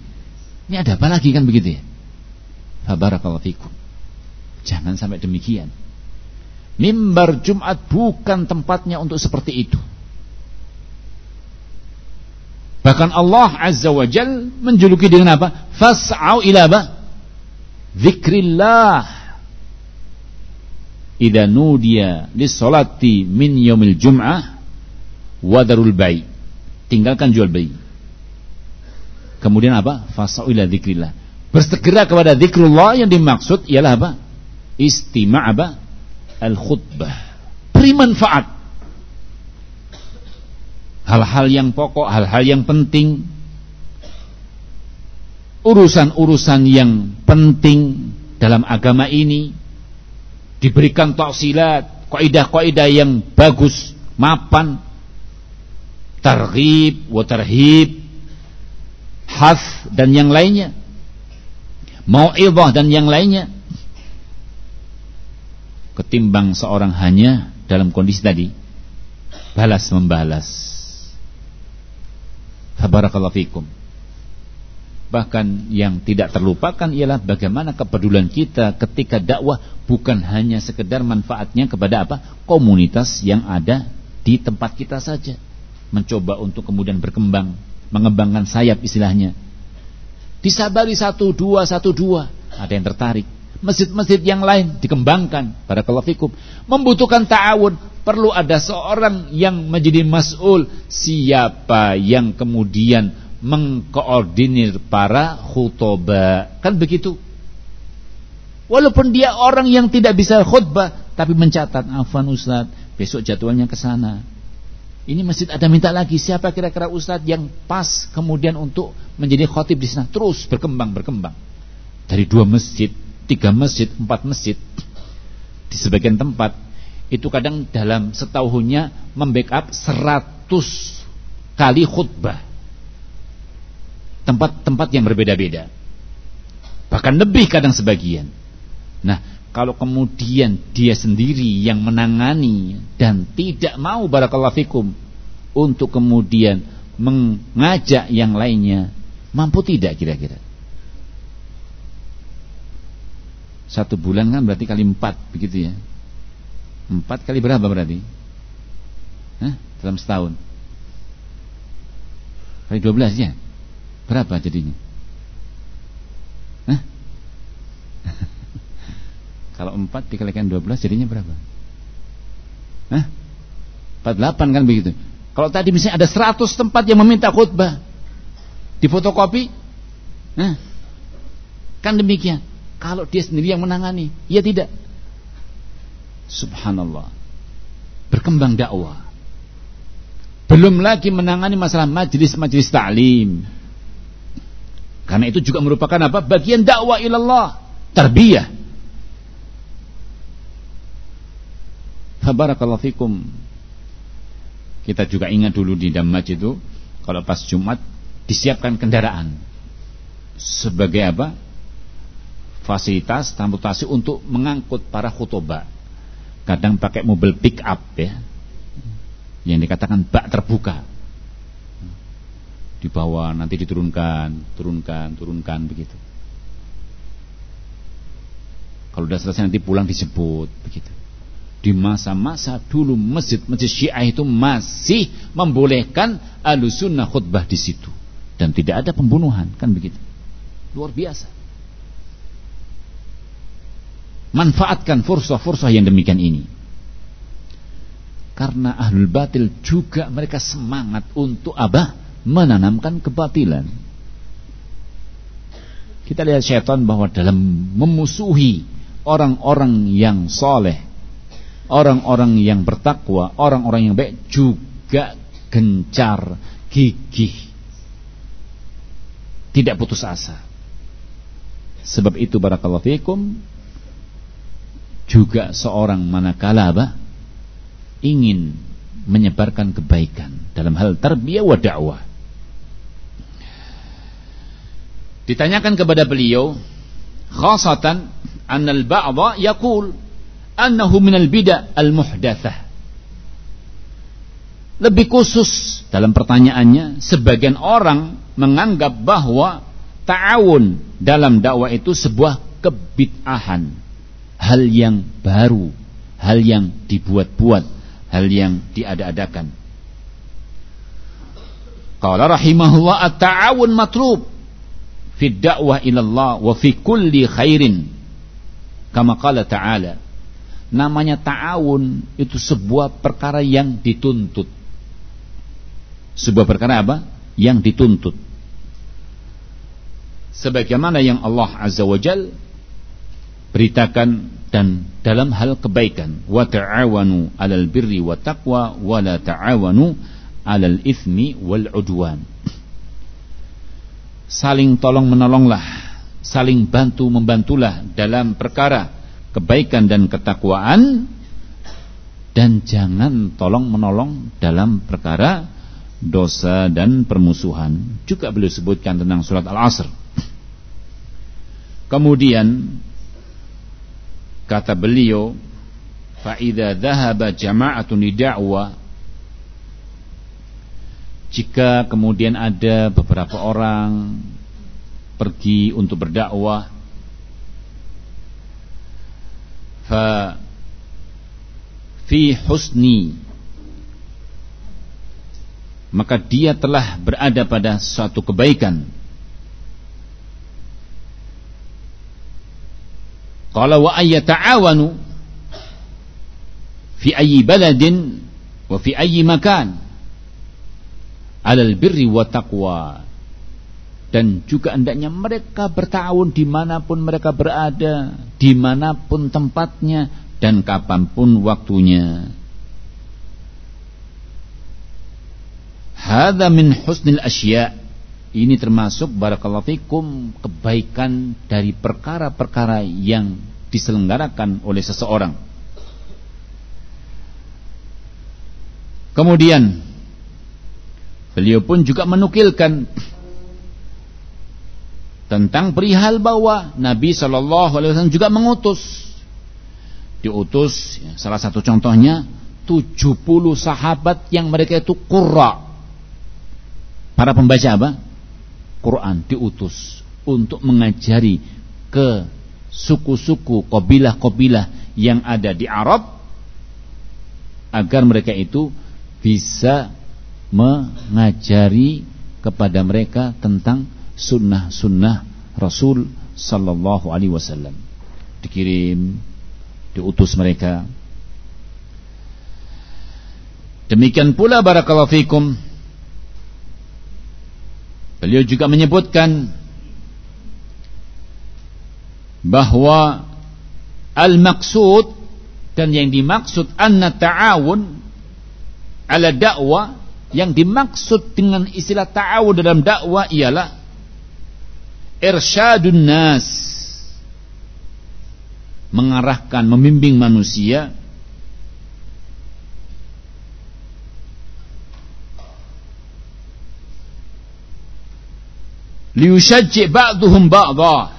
Ini ada apa lagi kan begitu ya? Fabarakallahu fikum. Jangan sampai demikian. Mimbar Jumat bukan tempatnya untuk seperti itu. Bahkan Allah Azza wa Jal menjuluki dengan apa? Fas'au ila apa? Zikrillah. Idza nudiya lis-salati min yaumil jum'ah wadarul bai. Tinggalkan jual bayi. Kemudian apa? Fas'au ila zikrillah. Bersegera kepada zikrullah yang dimaksud ialah apa? Istima' apa? Al-khutbah. Beri manfaat hal-hal yang pokok, hal-hal yang penting, urusan-urusan yang penting dalam agama ini diberikan taksilat, kaidah-kaidah yang bagus, mapan, targhib, wa tarhib, has dan yang lainnya. Mau'izah dan yang lainnya. Ketimbang seorang hanya dalam kondisi tadi balas membalas Barakallahu fikum. Bahkan yang tidak terlupakan ialah bagaimana kepedulian kita ketika dakwah bukan hanya sekedar manfaatnya kepada apa? komunitas yang ada di tempat kita saja. Mencoba untuk kemudian berkembang, mengembangkan sayap istilahnya. Disabari satu dua satu dua, ada yang tertarik. Masjid-masjid yang lain dikembangkan. Barakallahu fikum. Membutuhkan ta'awun, perlu ada seorang yang menjadi mas'ul siapa yang kemudian mengkoordinir para khutoba kan begitu walaupun dia orang yang tidak bisa khutbah tapi mencatat afan ustad besok jadwalnya ke sana ini masjid ada minta lagi siapa kira-kira ustad yang pas kemudian untuk menjadi khotib di sana terus berkembang berkembang dari dua masjid tiga masjid empat masjid di sebagian tempat itu kadang dalam setahunnya membackup 100 kali khutbah. Tempat-tempat yang berbeda-beda. Bahkan lebih kadang sebagian. Nah, kalau kemudian dia sendiri yang menangani dan tidak mau barakallahu fikum untuk kemudian mengajak yang lainnya, mampu tidak kira-kira? Satu bulan kan berarti kali empat begitu ya. Empat kali berapa berarti? Hah? Dalam setahun. Kali dua belas ya. Berapa jadinya? Hah? Kalau empat dikalikan dua belas jadinya berapa? Hah? Empat delapan kan begitu. Kalau tadi misalnya ada seratus tempat yang meminta khutbah di fotokopi, nah, kan demikian. Kalau dia sendiri yang menangani, ya tidak. Subhanallah. Berkembang dakwah. Belum lagi menangani masalah majlis-majlis ta'lim. Karena itu juga merupakan apa? Bagian dakwah ilallah. Tarbiyah. Fabarakallahu fikum. Kita juga ingat dulu di Damaj itu kalau pas Jumat disiapkan kendaraan sebagai apa? fasilitas transportasi untuk mengangkut para khutbah. Kadang pakai mobil pick up ya. Yang dikatakan bak terbuka. Dibawa nanti diturunkan, turunkan, turunkan begitu. Kalau sudah selesai nanti pulang disebut begitu. Di masa-masa dulu masjid-masjid Syiah itu masih membolehkan alusunnah khutbah di situ. Dan tidak ada pembunuhan kan begitu. Luar biasa. Manfaatkan fursah-fursah yang demikian ini. Karena ahlul batil juga mereka semangat untuk abah menanamkan kebatilan. Kita lihat syaitan bahwa dalam memusuhi orang-orang yang soleh orang-orang yang bertakwa orang-orang yang baik juga gencar gigih tidak putus asa sebab itu barakallahu fikum juga seorang manakala apa? ingin menyebarkan kebaikan dalam hal tarbiyah wa dakwah. Ditanyakan kepada beliau, khasatan annal ba'dha yaqul annahu minal bid'ah al-muhdatsah. Lebih khusus dalam pertanyaannya, sebagian orang menganggap bahwa ta'awun dalam dakwah itu sebuah kebid'ahan hal yang baru, hal yang dibuat-buat, hal yang diada-adakan. Qala rahimahullah at-ta'awun matlub fi da'wah ila Allah wa fi kulli khairin. Kama qala ta'ala. Namanya ta'awun itu sebuah perkara yang dituntut. Sebuah perkara apa? Yang dituntut. Sebagaimana yang Allah Azza wa Jalla beritakan dan dalam hal kebaikan wa ta'awanu 'alal birri wa taqwa wa la ta'awanu 'alal itsmi wal 'udwan saling tolong menolonglah saling bantu membantulah dalam perkara kebaikan dan ketakwaan dan jangan tolong menolong dalam perkara dosa dan permusuhan. Juga beliau sebutkan tentang surat al-asr. Kemudian Kata beliau, "Fa'idza dhahaba jama'atun da'wa" Jika kemudian ada beberapa orang pergi untuk berdakwah, fi husni maka dia telah berada pada suatu kebaikan. Qala wa ayyata'awanu fi ayyi baladin wa fi ayyi makan alal birri wa taqwa dan juga hendaknya mereka bertahun di mana pun mereka berada di mana pun tempatnya dan kapan pun waktunya Hada min husnil asya ini termasuk barakallahu fikum kebaikan dari perkara-perkara yang diselenggarakan oleh seseorang. Kemudian beliau pun juga menukilkan tentang perihal bahwa Nabi Shallallahu Alaihi Wasallam juga mengutus, diutus ya, salah satu contohnya 70 sahabat yang mereka itu kurra para pembaca apa? Quran diutus untuk mengajari ke suku-suku, kabilah-kabilah yang ada di Arab agar mereka itu bisa mengajari kepada mereka tentang sunnah-sunnah Rasul sallallahu alaihi wasallam. Dikirim, diutus mereka. Demikian pula barakallahu fikum Beliau juga menyebutkan bahwa al-maqsud dan yang dimaksud anna ta'awun ala dakwah yang dimaksud dengan istilah ta'awun dalam dakwah ialah irsyadun nas. Mengarahkan membimbing manusia. Liyushajji ba'duhum ba'dha.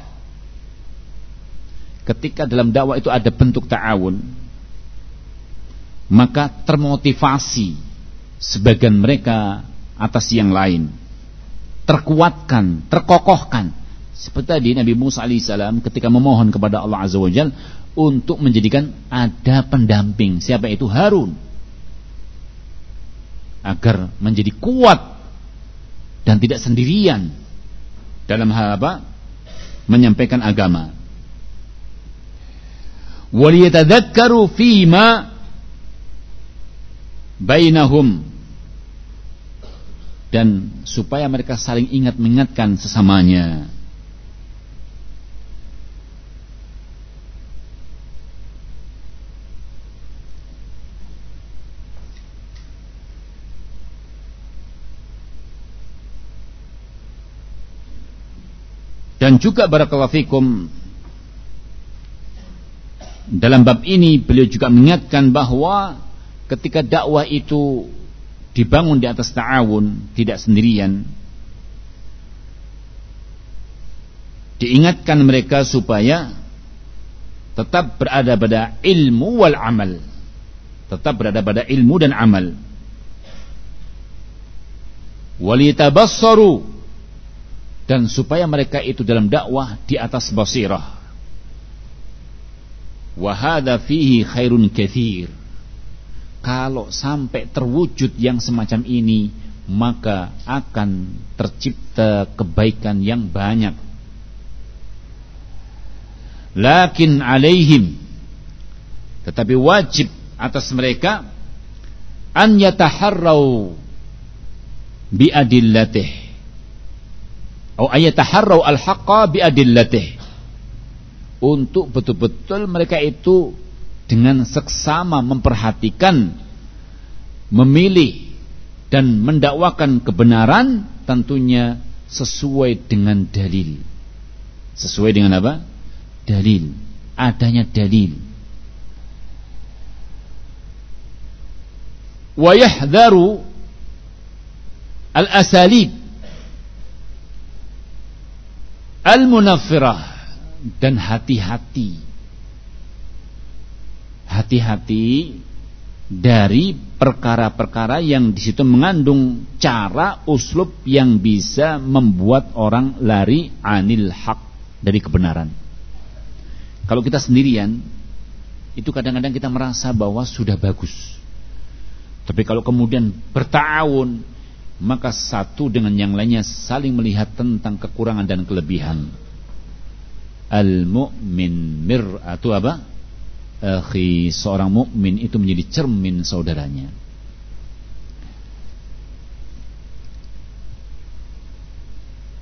Ketika dalam dakwah itu ada bentuk ta'awun maka termotivasi sebagian mereka atas yang lain. Terkuatkan, terkokohkan seperti tadi Nabi Musa alaihissalam ketika memohon kepada Allah azza wajal untuk menjadikan ada pendamping siapa itu Harun agar menjadi kuat dan tidak sendirian dalam hal apa? Menyampaikan agama. Waliyatadzakkaru fima bainahum dan supaya mereka saling ingat mengingatkan sesamanya. Juga barakallahu dalam bab ini beliau juga mengingatkan bahwa ketika dakwah itu dibangun di atas ta'awun, tidak sendirian. Diingatkan mereka supaya tetap berada pada ilmu wal amal. Tetap berada pada ilmu dan amal. Walitabassaru dan supaya mereka itu dalam dakwah di atas basirah. Wahada fihi khairun kathir. Kalau sampai terwujud yang semacam ini, maka akan tercipta kebaikan yang banyak. Lakin alaihim tetapi wajib atas mereka an yataharrau bi atau ayataharrau al-haqqa biadillatih. Untuk betul-betul mereka itu dengan seksama memperhatikan memilih dan mendakwakan kebenaran tentunya sesuai dengan dalil. Sesuai dengan apa? dalil. Adanya dalil. Wa yahdharu al-asalib al-munaffirah dan hati-hati hati-hati dari perkara-perkara yang di situ mengandung cara uslub yang bisa membuat orang lari anil hak dari kebenaran. Kalau kita sendirian, itu kadang-kadang kita merasa bahwa sudah bagus. Tapi kalau kemudian bertahun maka satu dengan yang lainnya saling melihat tentang kekurangan dan kelebihan. Al-mu'min mir'atu apa? Akhi, seorang mukmin itu menjadi cermin saudaranya.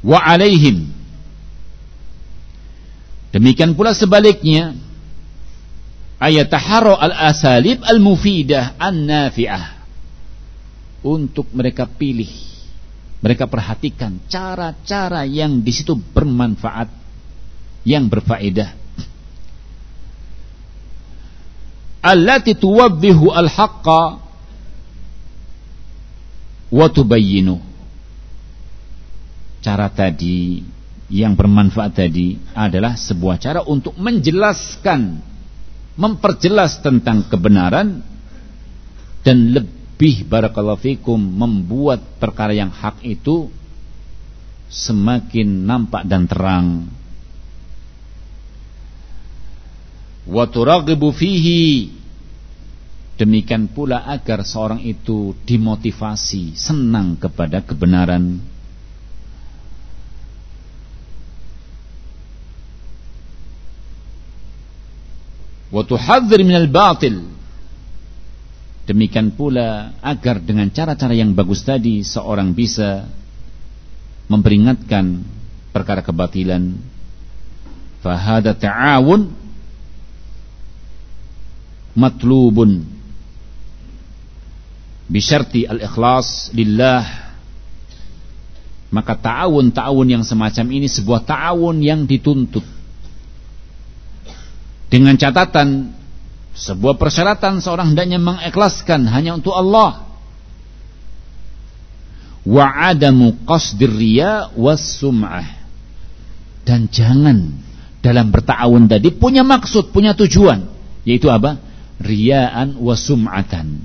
Wa alaihim Demikian pula sebaliknya ayat taharo al-asalib al-mufidah an-nafi'ah untuk mereka pilih mereka perhatikan cara-cara yang di situ bermanfaat yang berfaedah. Allati tuwaddihu al-haqqa wa tubayyinu. Cara tadi yang bermanfaat tadi adalah sebuah cara untuk menjelaskan memperjelas tentang kebenaran dan lebih lebih barakallahu fikum membuat perkara yang hak itu semakin nampak dan terang. Wa turaghibu fihi demikian pula agar seorang itu dimotivasi senang kepada kebenaran. Wa tuhadzir minal batil demikian pula agar dengan cara-cara yang bagus tadi seorang bisa memperingatkan perkara kebatilan. Fahada ta'awun matlubun bisyarti al-ikhlas lillah. Maka ta'awun-ta'awun yang semacam ini sebuah ta'awun yang dituntut. Dengan catatan sebuah persyaratan seorang hendaknya mengikhlaskan hanya untuk Allah. Wa adamu qasdir was. Dan jangan dalam bertawun tadi punya maksud, punya tujuan, yaitu apa? Riyaan was sum'atan.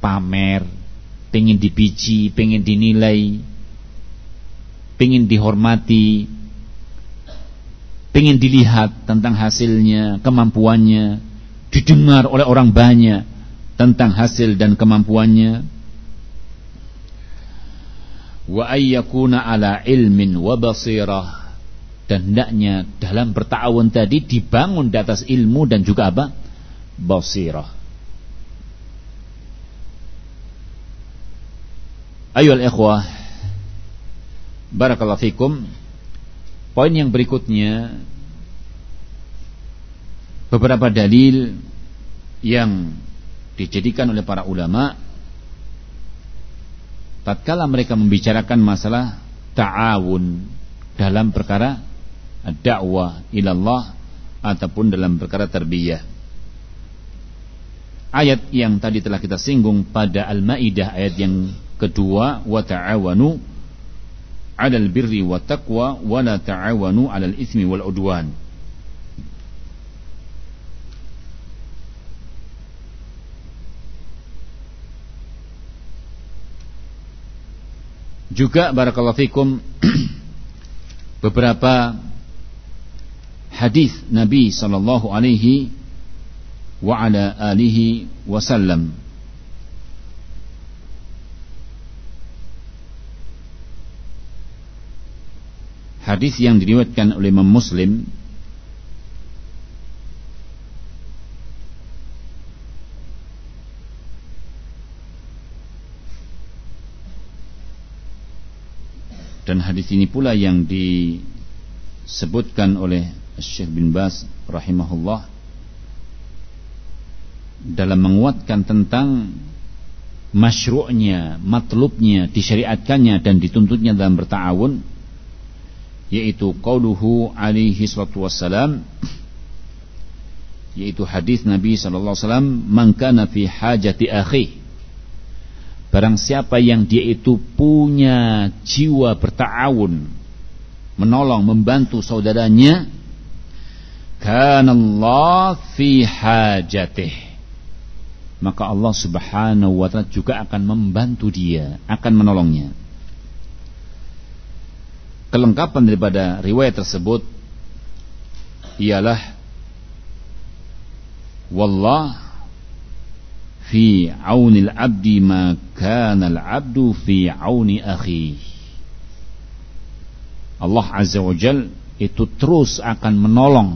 Pamer, pengen dibiji, pengen dinilai, pengen dihormati, ingin dilihat tentang hasilnya, kemampuannya, didengar oleh orang banyak tentang hasil dan kemampuannya. Wa ayyakuna ala ilmin wa basirah dan hendaknya dalam bertawun tadi dibangun di atas ilmu dan juga apa? basirah. Ayo ikhwah Barakallahu fikum Poin yang berikutnya beberapa dalil yang dijadikan oleh para ulama tatkala mereka membicarakan masalah ta'awun dalam perkara dakwah ilallah ataupun dalam perkara terbiyah. Ayat yang tadi telah kita singgung pada Al-Maidah ayat yang kedua wa ta'awanu 'alal birri wa taqwa wa la ta'awanu 'alal itsmi wal 'udwan. Juga barakallahu fikum beberapa hadis Nabi sallallahu alaihi wa ala alihi wasallam. Hadis yang diriwayatkan oleh Imam Muslim dan hadis ini pula yang disebutkan oleh Syekh bin Bas rahimahullah dalam menguatkan tentang masyru'nya, matlubnya, disyariatkannya dan dituntutnya dalam bertawun yaitu qauluhu alaihi salatu wassalam yaitu hadis Nabi sallallahu alaihi wasallam man kana fi hajati akhi barang siapa yang dia itu punya jiwa bertawun menolong membantu saudaranya kana Allah fi hajatih. Maka Allah Subhanahu wa taala juga akan membantu dia akan menolongnya. Kelengkapan daripada riwayat tersebut ialah wallah fi aunil abdi ma kana al abdu fi auni akhi. Allah azza wa jal itu terus akan menolong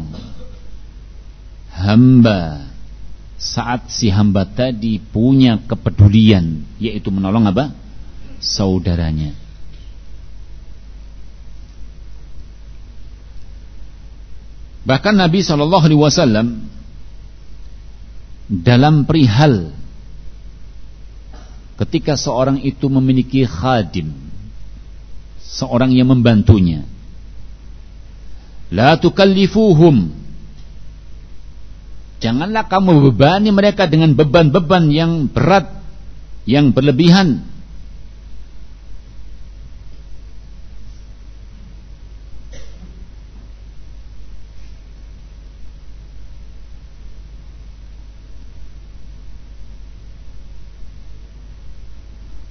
hamba saat si hamba tadi punya kepedulian yaitu menolong apa? Saudaranya. Bahkan Nabi Wasallam dalam perihal ketika seorang itu memiliki khadim, seorang yang membantunya, la tukallifuhum Janganlah kamu bebani mereka dengan beban-beban yang berat, yang berlebihan.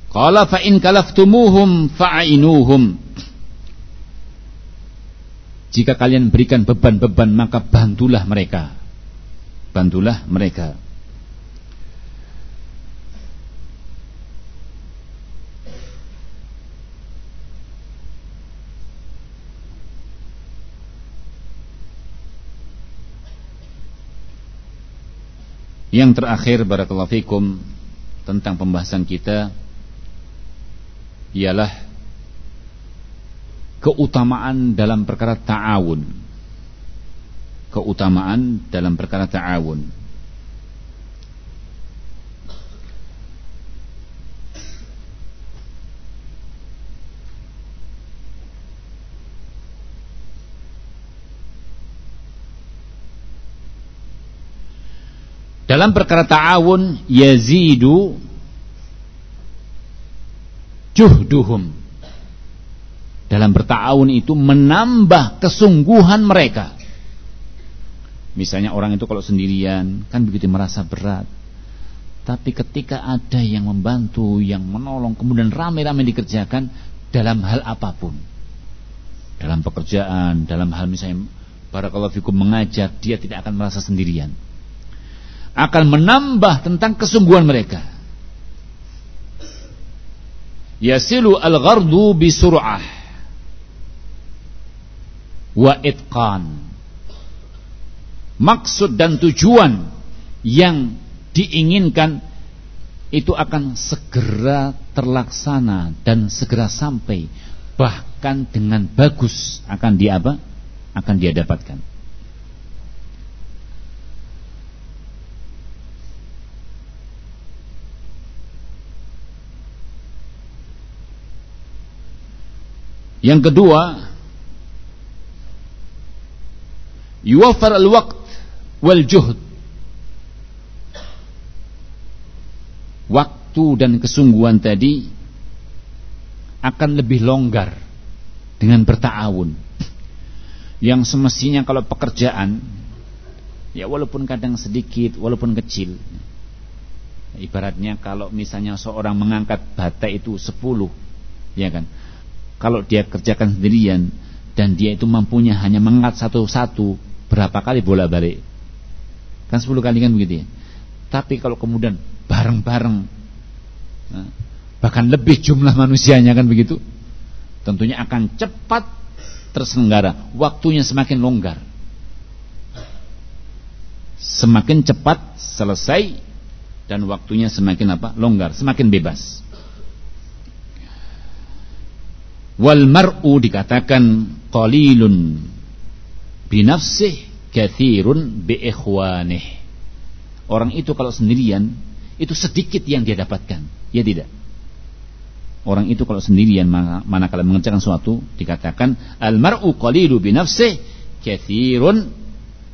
Qala fa in kalaftumuhum fa'ainuhum. Jika kalian berikan beban-beban maka bantulah mereka. bantulah mereka Yang terakhir barakallahu fikum tentang pembahasan kita ialah keutamaan dalam perkara ta'awun. Keutamaan dalam perkara ta'awun. Dalam perkara ta'awun yazidu juhduhum. Dalam berta'awun itu menambah kesungguhan mereka. Misalnya orang itu kalau sendirian kan begitu merasa berat. Tapi ketika ada yang membantu, yang menolong, kemudian ramai-ramai dikerjakan dalam hal apa pun. Dalam pekerjaan, dalam hal misalnya barakallahu fikum mengajar, dia tidak akan merasa sendirian akan menambah tentang kesungguhan mereka. Yasilu al-ghardu bisur'ah wa itqan. Maksud dan tujuan yang diinginkan itu akan segera terlaksana dan segera sampai bahkan dengan bagus akan dia apa? akan dia dapatkan. Yang kedua, yuwaffar al-waqt wal juhd. Waktu dan kesungguhan tadi akan lebih longgar dengan bertawun. Yang semestinya kalau pekerjaan ya walaupun kadang sedikit, walaupun kecil. Ibaratnya kalau misalnya seorang mengangkat bata itu 10 ya kan kalau dia kerjakan sendirian dan dia itu mampunya hanya mengat satu-satu berapa kali bola balik kan 10 kali kan begitu ya? Tapi kalau kemudian bareng-bareng nah, bahkan lebih jumlah manusianya kan begitu tentunya akan cepat terselenggara waktunya semakin longgar. Semakin cepat selesai dan waktunya semakin apa? Longgar semakin bebas wal mar'u dikatakan qalilun binafsih kathirun bi ikhwanih orang itu kalau sendirian itu sedikit yang dia dapatkan. Ya tidak? Orang itu kalau sendirian manakala mengerjakan sesuatu dikatakan al mar'u qalilu bi nafsih kathirun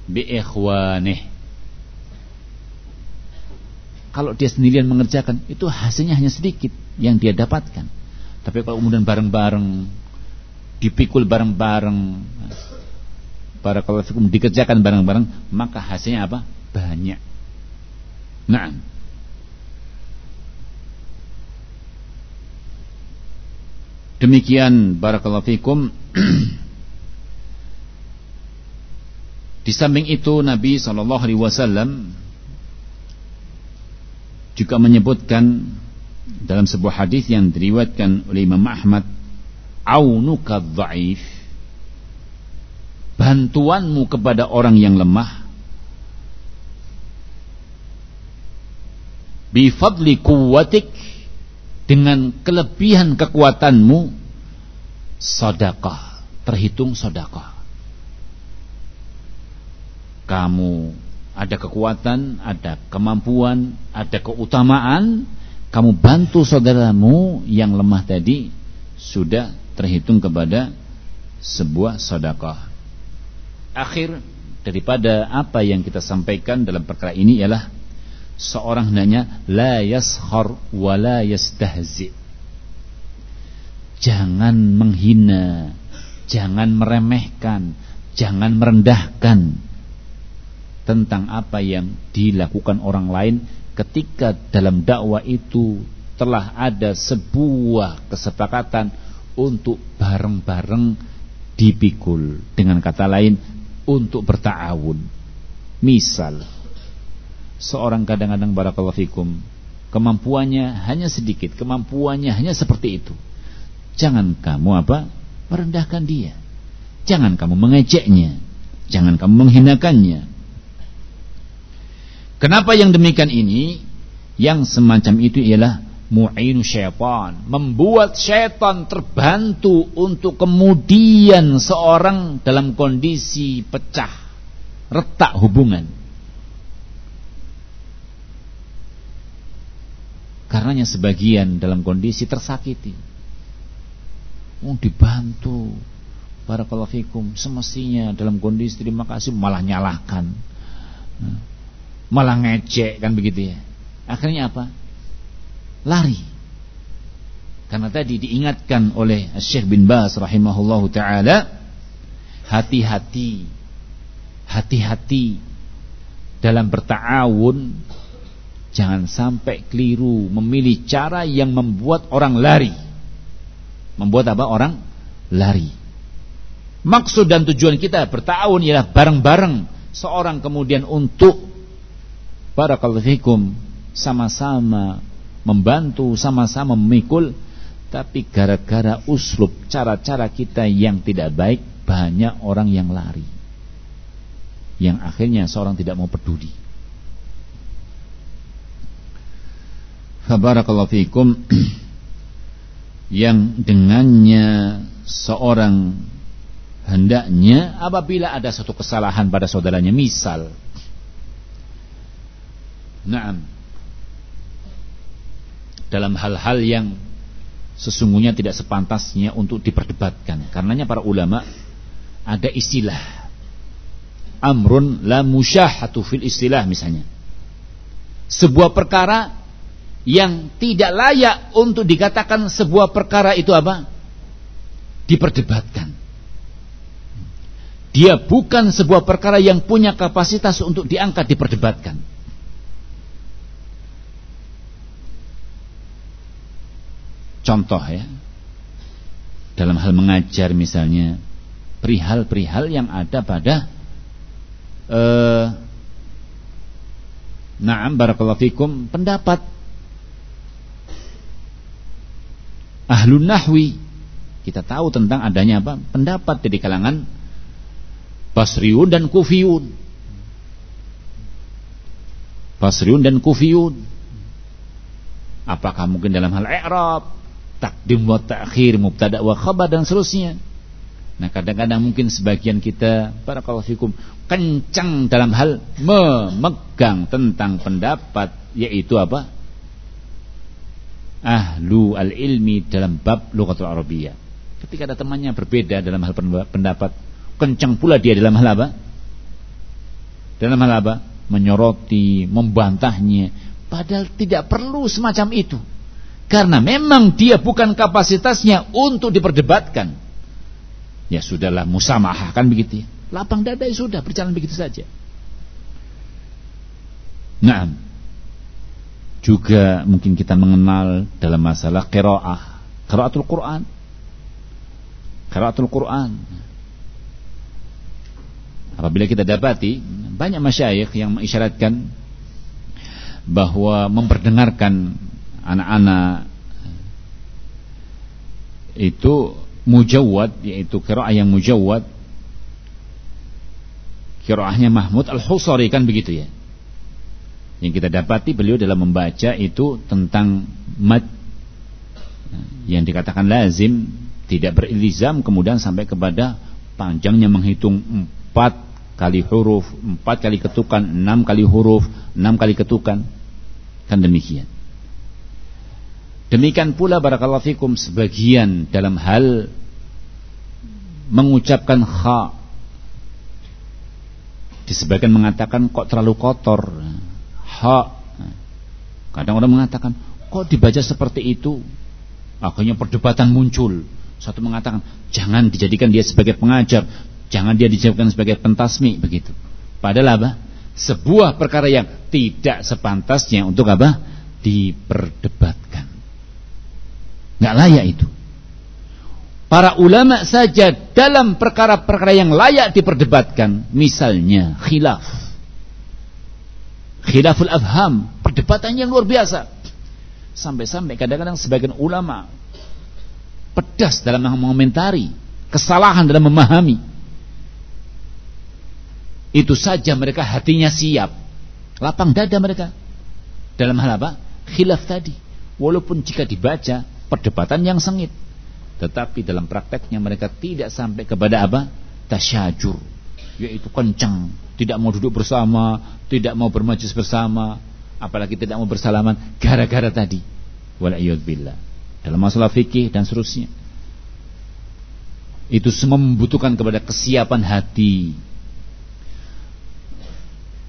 bi ikhwanih kalau dia sendirian mengerjakan itu hasilnya hanya sedikit yang dia dapatkan tapi kalau kemudian bareng-bareng dipikul bareng-bareng para kalau dikerjakan bareng-bareng maka hasilnya apa? Banyak. Nah, Demikian barakallahu fikum. Di samping itu Nabi sallallahu alaihi wasallam juga menyebutkan dalam sebuah hadis yang diriwayatkan oleh Imam Ahmad aunuka dhaif. Bantuanmu kepada orang yang lemah. Bifadli kuwatik dengan kelebihan kekuatanmu sedekah terhitung sedekah kamu ada kekuatan, ada kemampuan, ada keutamaan kamu bantu saudaramu yang lemah tadi sudah terhitung kepada sebuah sedekah. Akhir daripada apa yang kita sampaikan dalam perkara ini ialah seorang hendaknya la yaskhar wa la yastahzi. Jangan menghina, jangan meremehkan, jangan merendahkan tentang apa yang dilakukan orang lain ketika dalam dakwah itu telah ada sebuah kesepakatan untuk bareng-bareng dipikul dengan kata lain untuk bertawun misal seorang kadang-kadang barakallahu fikum kemampuannya hanya sedikit, kemampuannya hanya seperti itu. Jangan kamu apa? merendahkan dia. Jangan kamu mengejeknya, jangan kamu menghinakannya. Kenapa yang demikian ini? Yang semacam itu ialah mu'inu syaitan. Membuat syaitan terbantu untuk kemudian seorang dalam kondisi pecah retak hubungan. Karenanya sebagian dalam kondisi tersakiti. Oh, dibantu. Barakallahu fikum. Semestinya dalam kondisi terima kasih malah nyalahkan malah ngecek kan begitu ya. Akhirnya apa? Lari. Karena tadi diingatkan oleh Syekh bin Bas rahimahullahu taala hati-hati. Hati-hati. Dalam bertawun jangan sampai keliru. Memilih cara yang membuat orang lari. Membuat apa? Orang lari. Maksud dan tujuan kita bertawun ialah bareng-bareng. Seorang kemudian untuk barakallahu fikum. Sama-sama membantu sama-sama memikul. Tapi gara-gara uslub cara-cara kita yang tidak baik banyak orang yang lari. Yang akhirnya seorang tidak mau peduli. Barakallahu fikum. Yang dengannya seorang hendaknya apabila ada satu kesalahan pada saudaranya misal Naam. Dalam hal-hal yang sesungguhnya tidak sepantasnya untuk diperdebatkan. Karenanya para ulama ada istilah amrun la musyahatu fil istilah misalnya. Sebuah perkara yang tidak layak untuk dikatakan sebuah perkara itu apa? Diperdebatkan. Dia bukan sebuah perkara yang punya kapasitas untuk diangkat diperdebatkan. Contoh ya. Dalam hal mengajar misalnya perihal-perihal yang ada pada eh, Naam barakallahu fikum pendapat. Ahlun Nahwi kita tahu tentang adanya apa? Pendapat di kalangan Basriun dan Kufiyun Basriun dan Kufiyun apakah mungkin dalam hal i'rab takdim wa ta'khir, mubtada wa khabar dan seterusnya. Nah, kadang-kadang mungkin sebagian kita para fikum kencang dalam hal memegang tentang pendapat yaitu apa? Ahlu al-ilmi dalam bab lughatul Arabiyah. Ketika ada temannya berbeda dalam hal pendapat, kencang pula dia dalam hal apa? Dalam hal apa? Menyoroti, membantahnya, padahal tidak perlu semacam itu. Karena memang dia bukan kapasitasnya untuk diperdebatkan. Ya sudahlah musamahah kan begitu ya. Lapang dada ya sudah berjalan begitu saja. Nah, juga mungkin kita mengenal dalam masalah qiraah, qiraatul Quran. Qiraatul Quran. Apabila kita dapati banyak masyayikh yang mengisyaratkan bahwa memperdengarkan anak-anak. Itu mujawad yaitu kiraah yang mujawad kiraahnya Mahmud Al-Husari kan begitu ya? Yang kita dapati beliau dalam membaca itu tentang mad. Yang dikatakan lazim tidak berilizam kemudian sampai kepada panjangnya menghitung empat kali huruf empat kali ketukan enam kali huruf enam kali ketukan. Kan demikian Demikian pula barakallahu fikum sebagian dalam hal mengucapkan kha. Di sebagian mengatakan kok terlalu kotor. Ha. Kadang orang mengatakan kok dibaca seperti itu. Akhirnya perdebatan muncul. Satu mengatakan jangan dijadikan dia sebagai pengajar, jangan dia dijadikan sebagai pentasmi begitu. Padahal apa? Sebuah perkara yang tidak sepantasnya untuk apa? Diperdebatkan. Nggak layak itu. Para ulama saja dalam perkara-perkara yang layak diperdebatkan, misalnya khilaf. khilaful afham, perdebatan yang luar biasa. Sampai-sampai kadang-kadang sebagian ulama pedas dalam mengomentari, kesalahan dalam memahami. Itu saja mereka hatinya siap, lapang dada mereka. Dalam hal apa? Khilaf tadi. Walaupun jika dibaca perdebatan yang sengit, tetapi dalam prakteknya mereka tidak sampai kepada apa? Tasyajur, yaitu kencang, tidak mau duduk bersama, tidak mau bermajlis bersama, apalagi tidak mau bersalaman gara-gara tadi. Wala'iyudbillah. Dalam masalah fikih dan seterusnya. Itu semua membutuhkan kepada kesiapan hati.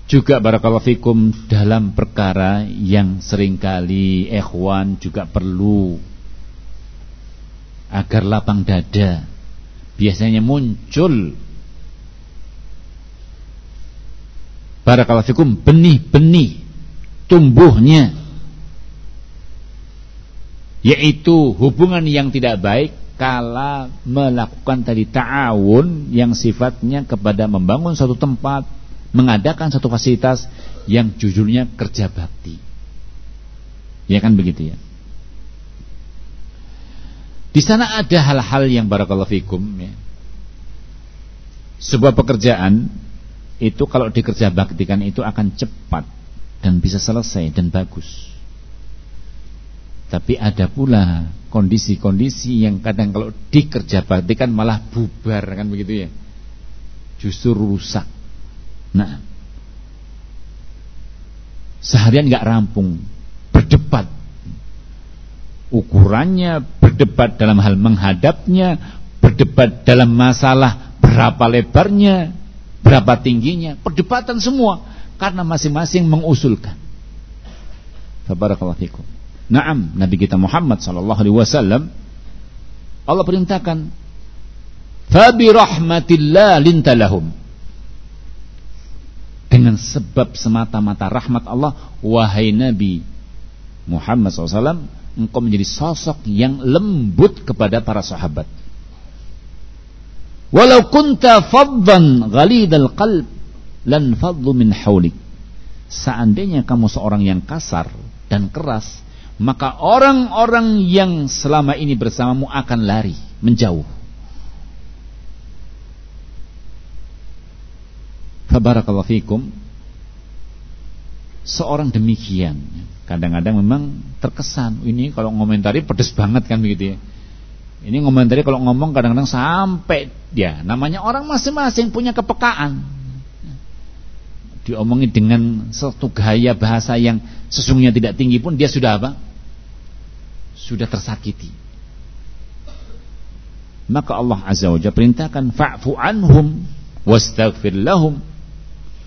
Juga barakallahu fikum dalam perkara yang sering kali ikhwan juga perlu agar lapang dada. Biasanya muncul barakallahu fikum benih-benih tumbuhnya yaitu hubungan yang tidak baik kala melakukan tadi ta'awun yang sifatnya kepada membangun suatu tempat, mengadakan satu fasilitas yang jujurnya kerja bakti. Ya kan begitu ya. Di sana ada hal-hal yang barakallahu fikum ya. Sebuah pekerjaan itu kalau dikerja baktikan itu akan cepat dan bisa selesai dan bagus. Tapi ada pula kondisi-kondisi yang kadang kalau dikerja baktikan malah bubar kan begitu ya. Justru rusak. Nah, seharian nggak rampung, berdebat. Ukurannya berdebat dalam hal menghadapnya, berdebat dalam masalah berapa lebarnya, berapa tingginya, perdebatan semua karena masing-masing mengusulkan. Barakallahu fikum. Naam, Nabi kita Muhammad sallallahu alaihi wasallam Allah perintahkan Fabi rahmatillah lintalahum Dengan sebab semata-mata rahmat Allah Wahai Nabi Muhammad SAW Engkau menjadi sosok yang lembut kepada para sahabat Walau kunta faddan ghalidal qalb Lan fadlu min haulik Seandainya kamu seorang yang kasar dan keras maka orang-orang yang selama ini bersamamu akan lari, menjauh. Fabarakallahu fikum. Seorang demikian, kadang-kadang memang terkesan ini kalau ngomentari pedes banget kan begitu ya. Ini ngomentari kalau ngomong kadang-kadang sampai ya namanya orang masing-masing punya kepekaan. Diomongin dengan satu gaya bahasa yang sesungguhnya tidak tinggi pun dia sudah apa? sudah tersakiti. Maka Allah Azza wa Jalla perintahkan fa'fu anhum wastaghfir lahum.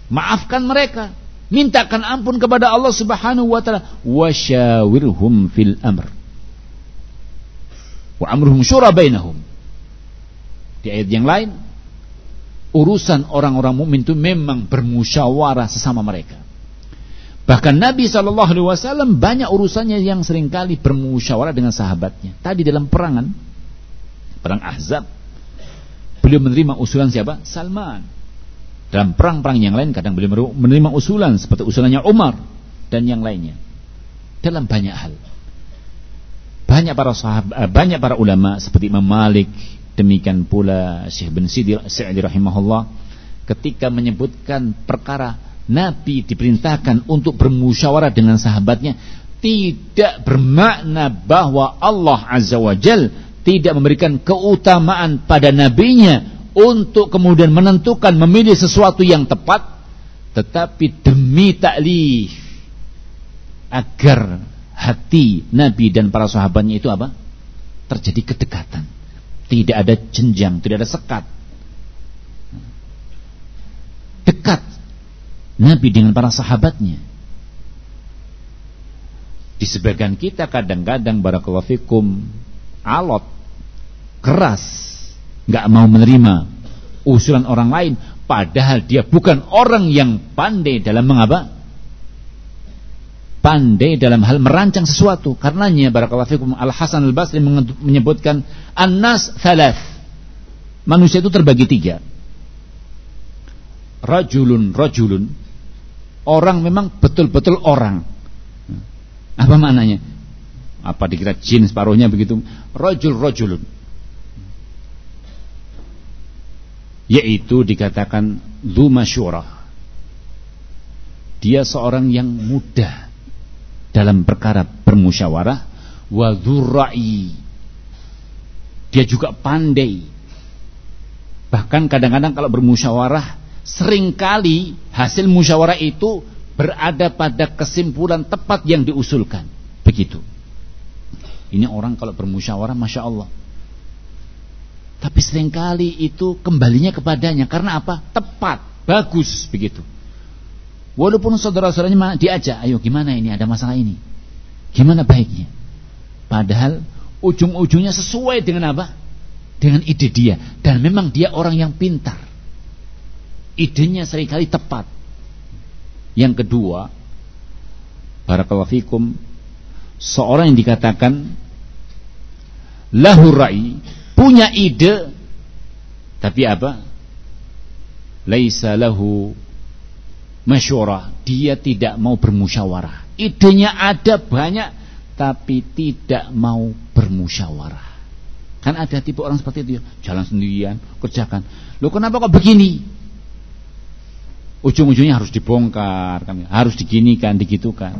Maafkan mereka, mintakan ampun kepada Allah Subhanahu wa taala wasyawirhum fil amr. Wa amruhum syura bainahum. Di ayat yang lain urusan orang-orang mukmin itu memang bermusyawarah sesama mereka. Bahkan Nabi Shallallahu Alaihi Wasallam banyak urusannya yang sering kali bermusyawarah dengan sahabatnya. Tadi dalam perangan, perang Ahzab, beliau menerima usulan siapa? Salman. Dalam perang-perang yang lain kadang beliau menerima usulan seperti usulannya Umar dan yang lainnya. Dalam banyak hal. Banyak para sahabat, eh, banyak para ulama seperti Imam Malik, demikian pula Syekh bin Sa'di rahimahullah ketika menyebutkan perkara Nabi diperintahkan untuk bermusyawarah dengan sahabatnya tidak bermakna bahwa Allah Azza wa Jal tidak memberikan keutamaan pada nabinya untuk kemudian menentukan memilih sesuatu yang tepat tetapi demi taklif agar hati Nabi dan para sahabatnya itu apa? terjadi kedekatan tidak ada jenjang, tidak ada sekat dekat Nabi dengan para sahabatnya. Di sebagian kita kadang-kadang barakallahu fikum alot, keras, nggak mau menerima usulan orang lain, padahal dia bukan orang yang pandai dalam mengapa? Pandai dalam hal merancang sesuatu. Karenanya barakallahu fikum Al Hasan Al Basri menyebutkan an-nas thalath. Manusia itu terbagi tiga. Rajulun rajulun orang memang betul-betul orang. Apa maknanya? Apa dikira jin separuhnya begitu? Rojul rojulun. Yaitu dikatakan Masyurah. Dia seorang yang mudah dalam perkara bermusyawarah wa Dia juga pandai. Bahkan kadang-kadang kalau bermusyawarah sering kali hasil musyawarah itu berada pada kesimpulan tepat yang diusulkan. Begitu. Ini orang kalau bermusyawarah Masya Allah. Tapi sering kali itu kembalinya kepadanya. Karena apa? Tepat. Bagus. Begitu. Walaupun saudara-saudaranya diajak. Ayo gimana ini? Ada masalah ini. Gimana baiknya? Padahal ujung-ujungnya sesuai dengan apa? Dengan ide dia. Dan memang dia orang yang pintar idenya sering kali tepat. Yang kedua, barakallahu seorang yang dikatakan lahu ra'i, punya ide tapi apa? Laisa lahu masyurah, dia tidak mau bermusyawarah. Idenya ada banyak tapi tidak mau bermusyawarah. Kan ada tipe orang seperti itu ya, jalan sendirian, kerjakan. Loh kenapa kok begini? ujung-ujungnya harus dibongkar kan? harus diginikan digitukan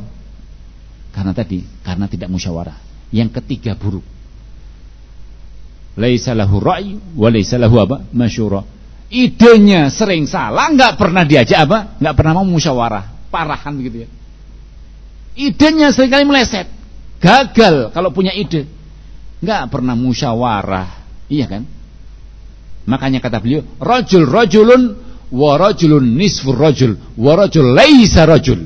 karena tadi karena tidak musyawarah yang ketiga buruk laisa lahu ra'i wa laisa lahu apa? Masyura. Idenya sering salah nggak pernah diajak apa? Nggak pernah mau musyawarah. Parahan begitu ya. Idenya sering kali meleset. Gagal kalau punya ide. Nggak pernah musyawarah. Iya kan? Makanya kata beliau rajul rajulun warajulun nisfur rajul warajul laisa rajul.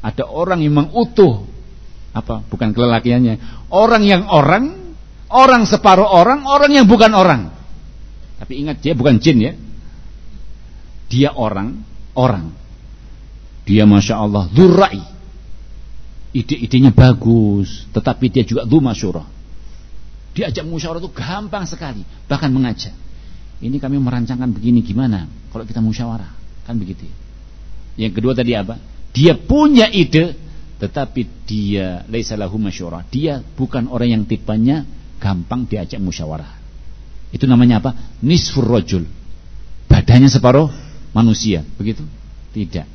Ada orang yang mengutuh apa? Bukan kelelakiannya. Orang yang orang orang separuh orang orang yang bukan orang. Tapi ingat dia bukan jin ya. Dia orang orang. Dia masya Allah durai ide-idenya bagus tetapi dia juga du masyurah diajak musyawarah itu gampang sekali bahkan mengajak. Ini kami merancangkan begini gimana kalau kita musyawarah? Kan begitu yang kedua tadi apa? Dia punya ide tetapi dia laisa lahu masyurah. Dia bukan orang yang tipenya gampang diajak musyawarah. Itu namanya apa? Nisfur rajul badannya separuh manusia. Begitu? Tidak.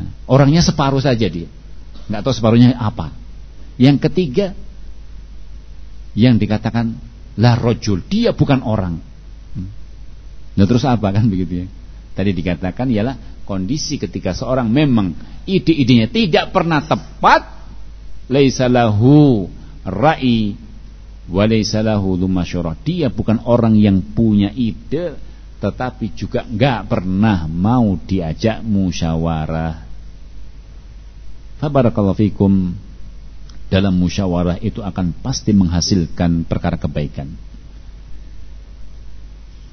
Nah, orangnya separuh saja dia. Nggak tahu separuhnya apa. Yang ketiga yang dikatakan la rojul. Dia bukan orang. Nah terus apa kan begitu ya? Tadi dikatakan ialah kondisi ketika seorang memang ide-idenya tidak pernah tepat, laisa lahu ra'i wa laisa lahu Dia bukan orang yang punya ide tetapi juga enggak pernah mau diajak musyawarah. Fabarakallahu fikum. Dalam musyawarah itu akan pasti menghasilkan perkara kebaikan.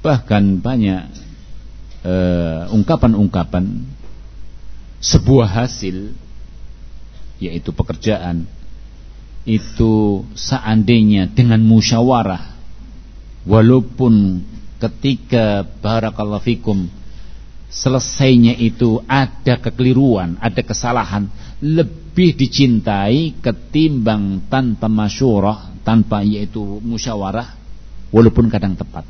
Bahkan banyak eh, ungkapan-ungkapan uh, sebuah hasil yaitu pekerjaan itu seandainya dengan musyawarah walaupun ketika barakallahu fikum selesainya itu ada kekeliruan, ada kesalahan lebih dicintai ketimbang tanpa masyurah, tanpa yaitu musyawarah walaupun kadang tepat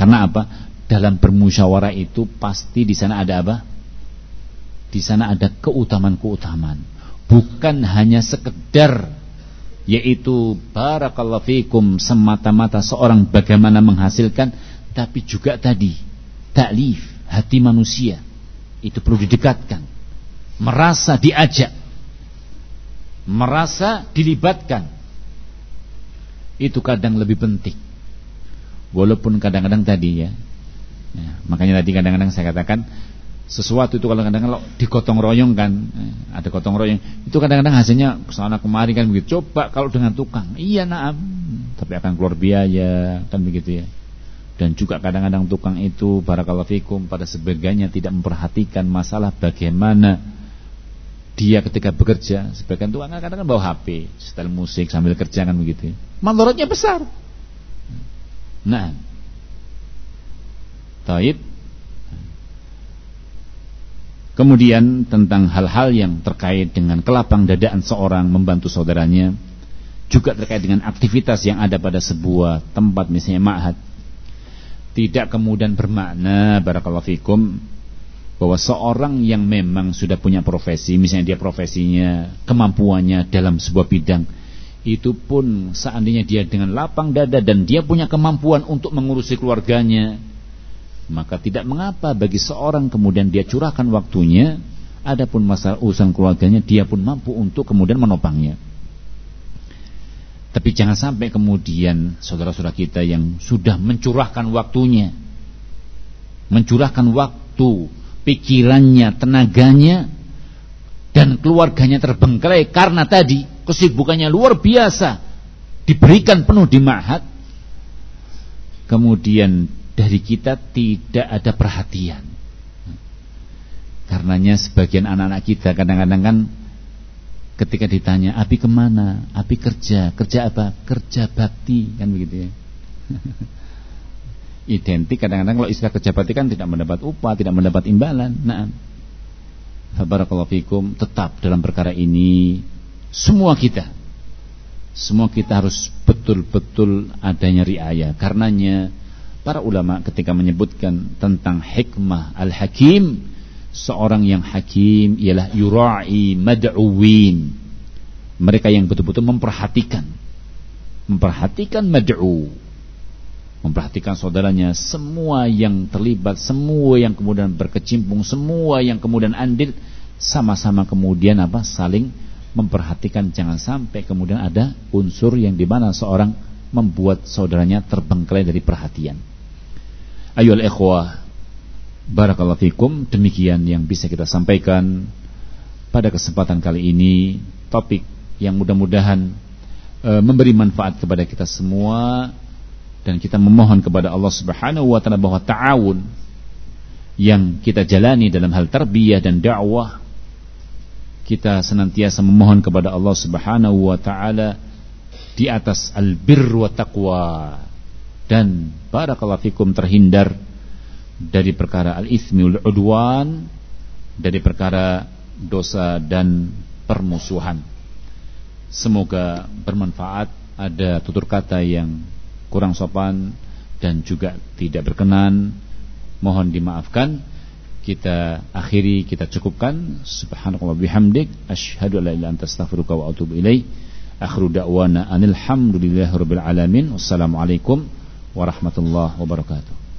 karena apa? Dalam bermusyawarah itu pasti di sana ada apa? Di sana ada keutamaan-keutamaan. Bukan hanya sekedar yaitu barakallahu fikum semata-mata seorang bagaimana menghasilkan tapi juga tadi taklif hati manusia. Itu perlu didekatkan. Merasa diajak. Merasa dilibatkan. Itu kadang lebih penting. Walaupun kadang-kadang tadi ya, ya makanya tadi kadang-kadang saya katakan sesuatu itu kalau kadang-kadang digotong royong kan eh, ada gotong royong. Itu kadang-kadang hasilnya ke sana kemari kan begitu. Coba kalau dengan tukang. Iya naam. Tapi akan keluar biaya kan begitu ya. Dan juga kadang-kadang tukang itu barakallahu fikum pada sebagainya tidak memperhatikan masalah bagaimana dia ketika bekerja. Sebagian tukang kadang-kadang bawa HP setel musik sambil kerja kan begitu ya. Mandoratnya besar. Nah. Taib. Kemudian tentang hal-hal yang terkait dengan kelapang dadaan seorang membantu saudaranya, juga terkait dengan aktivitas yang ada pada sebuah tempat misalnya ma'had. Tidak kemudian bermakna barakallahu fikum bahwa seorang yang memang sudah punya profesi, misalnya dia profesinya, kemampuannya dalam sebuah bidang, itu pun seandainya dia dengan lapang dada dan dia punya kemampuan untuk mengurusi keluarganya, maka tidak mengapa bagi seorang kemudian dia curahkan waktunya, adapun masalah urusan keluarganya dia pun mampu untuk kemudian menopangnya. Tapi jangan sampai kemudian saudara-saudara kita yang sudah mencurahkan waktunya, mencurahkan waktu pikirannya, tenaganya dan keluarganya terbengkelai karena tadi kesibukannya luar biasa diberikan penuh di ma'had kemudian dari kita tidak ada perhatian. Karenanya sebagian anak-anak kita kadang-kadang kan ketika ditanya api ke mana? Api kerja? Kerja apa? Kerja bakti kan begitu ya. Identik kadang-kadang kalau istilah kerja bakti kan tidak mendapat upah, tidak mendapat imbalan. Nah, barakallahu fikum, tetap dalam perkara ini semua kita semua kita harus betul-betul adanya riaya. Karenanya para ulama ketika menyebutkan tentang hikmah al-hakim, seorang yang hakim ialah yura'i mad'uwin. Mereka yang betul-betul memperhatikan memperhatikan mad'u memperhatikan saudaranya, semua yang terlibat, semua yang kemudian berkecimpung, semua yang kemudian andil sama-sama kemudian apa? saling memperhatikan jangan sampai kemudian ada unsur yang di mana seorang membuat saudaranya terbengkelai dari perhatian. Ayol ikhwah, barakallahu fikum, demikian yang bisa kita sampaikan pada kesempatan kali ini, topik yang mudah-mudahan e, memberi manfaat kepada kita semua. Dan kita memohon kepada Allah Subhanahu wa taala bahwa ta'awun yang kita jalani dalam hal tarbiyah dan dakwah kita senantiasa memohon kepada Allah Subhanahu wa taala di atas albir wa taqwa dan barakallahu fikum terhindar dari perkara al-itsmi wal udwan dari perkara dosa dan permusuhan. Semoga bermanfaat. Ada tutur kata yang kurang sopan dan juga tidak berkenan. Mohon dimaafkan. Kita akhiri kita cukupkan. Subhanallahi bihamdik. Asyhadu an la ilaha anta astaghfiruka wa atubu ilaik akhiru da'wana anil rabbil alamin. Wassalamualaikum warahmatullahi wabarakatuh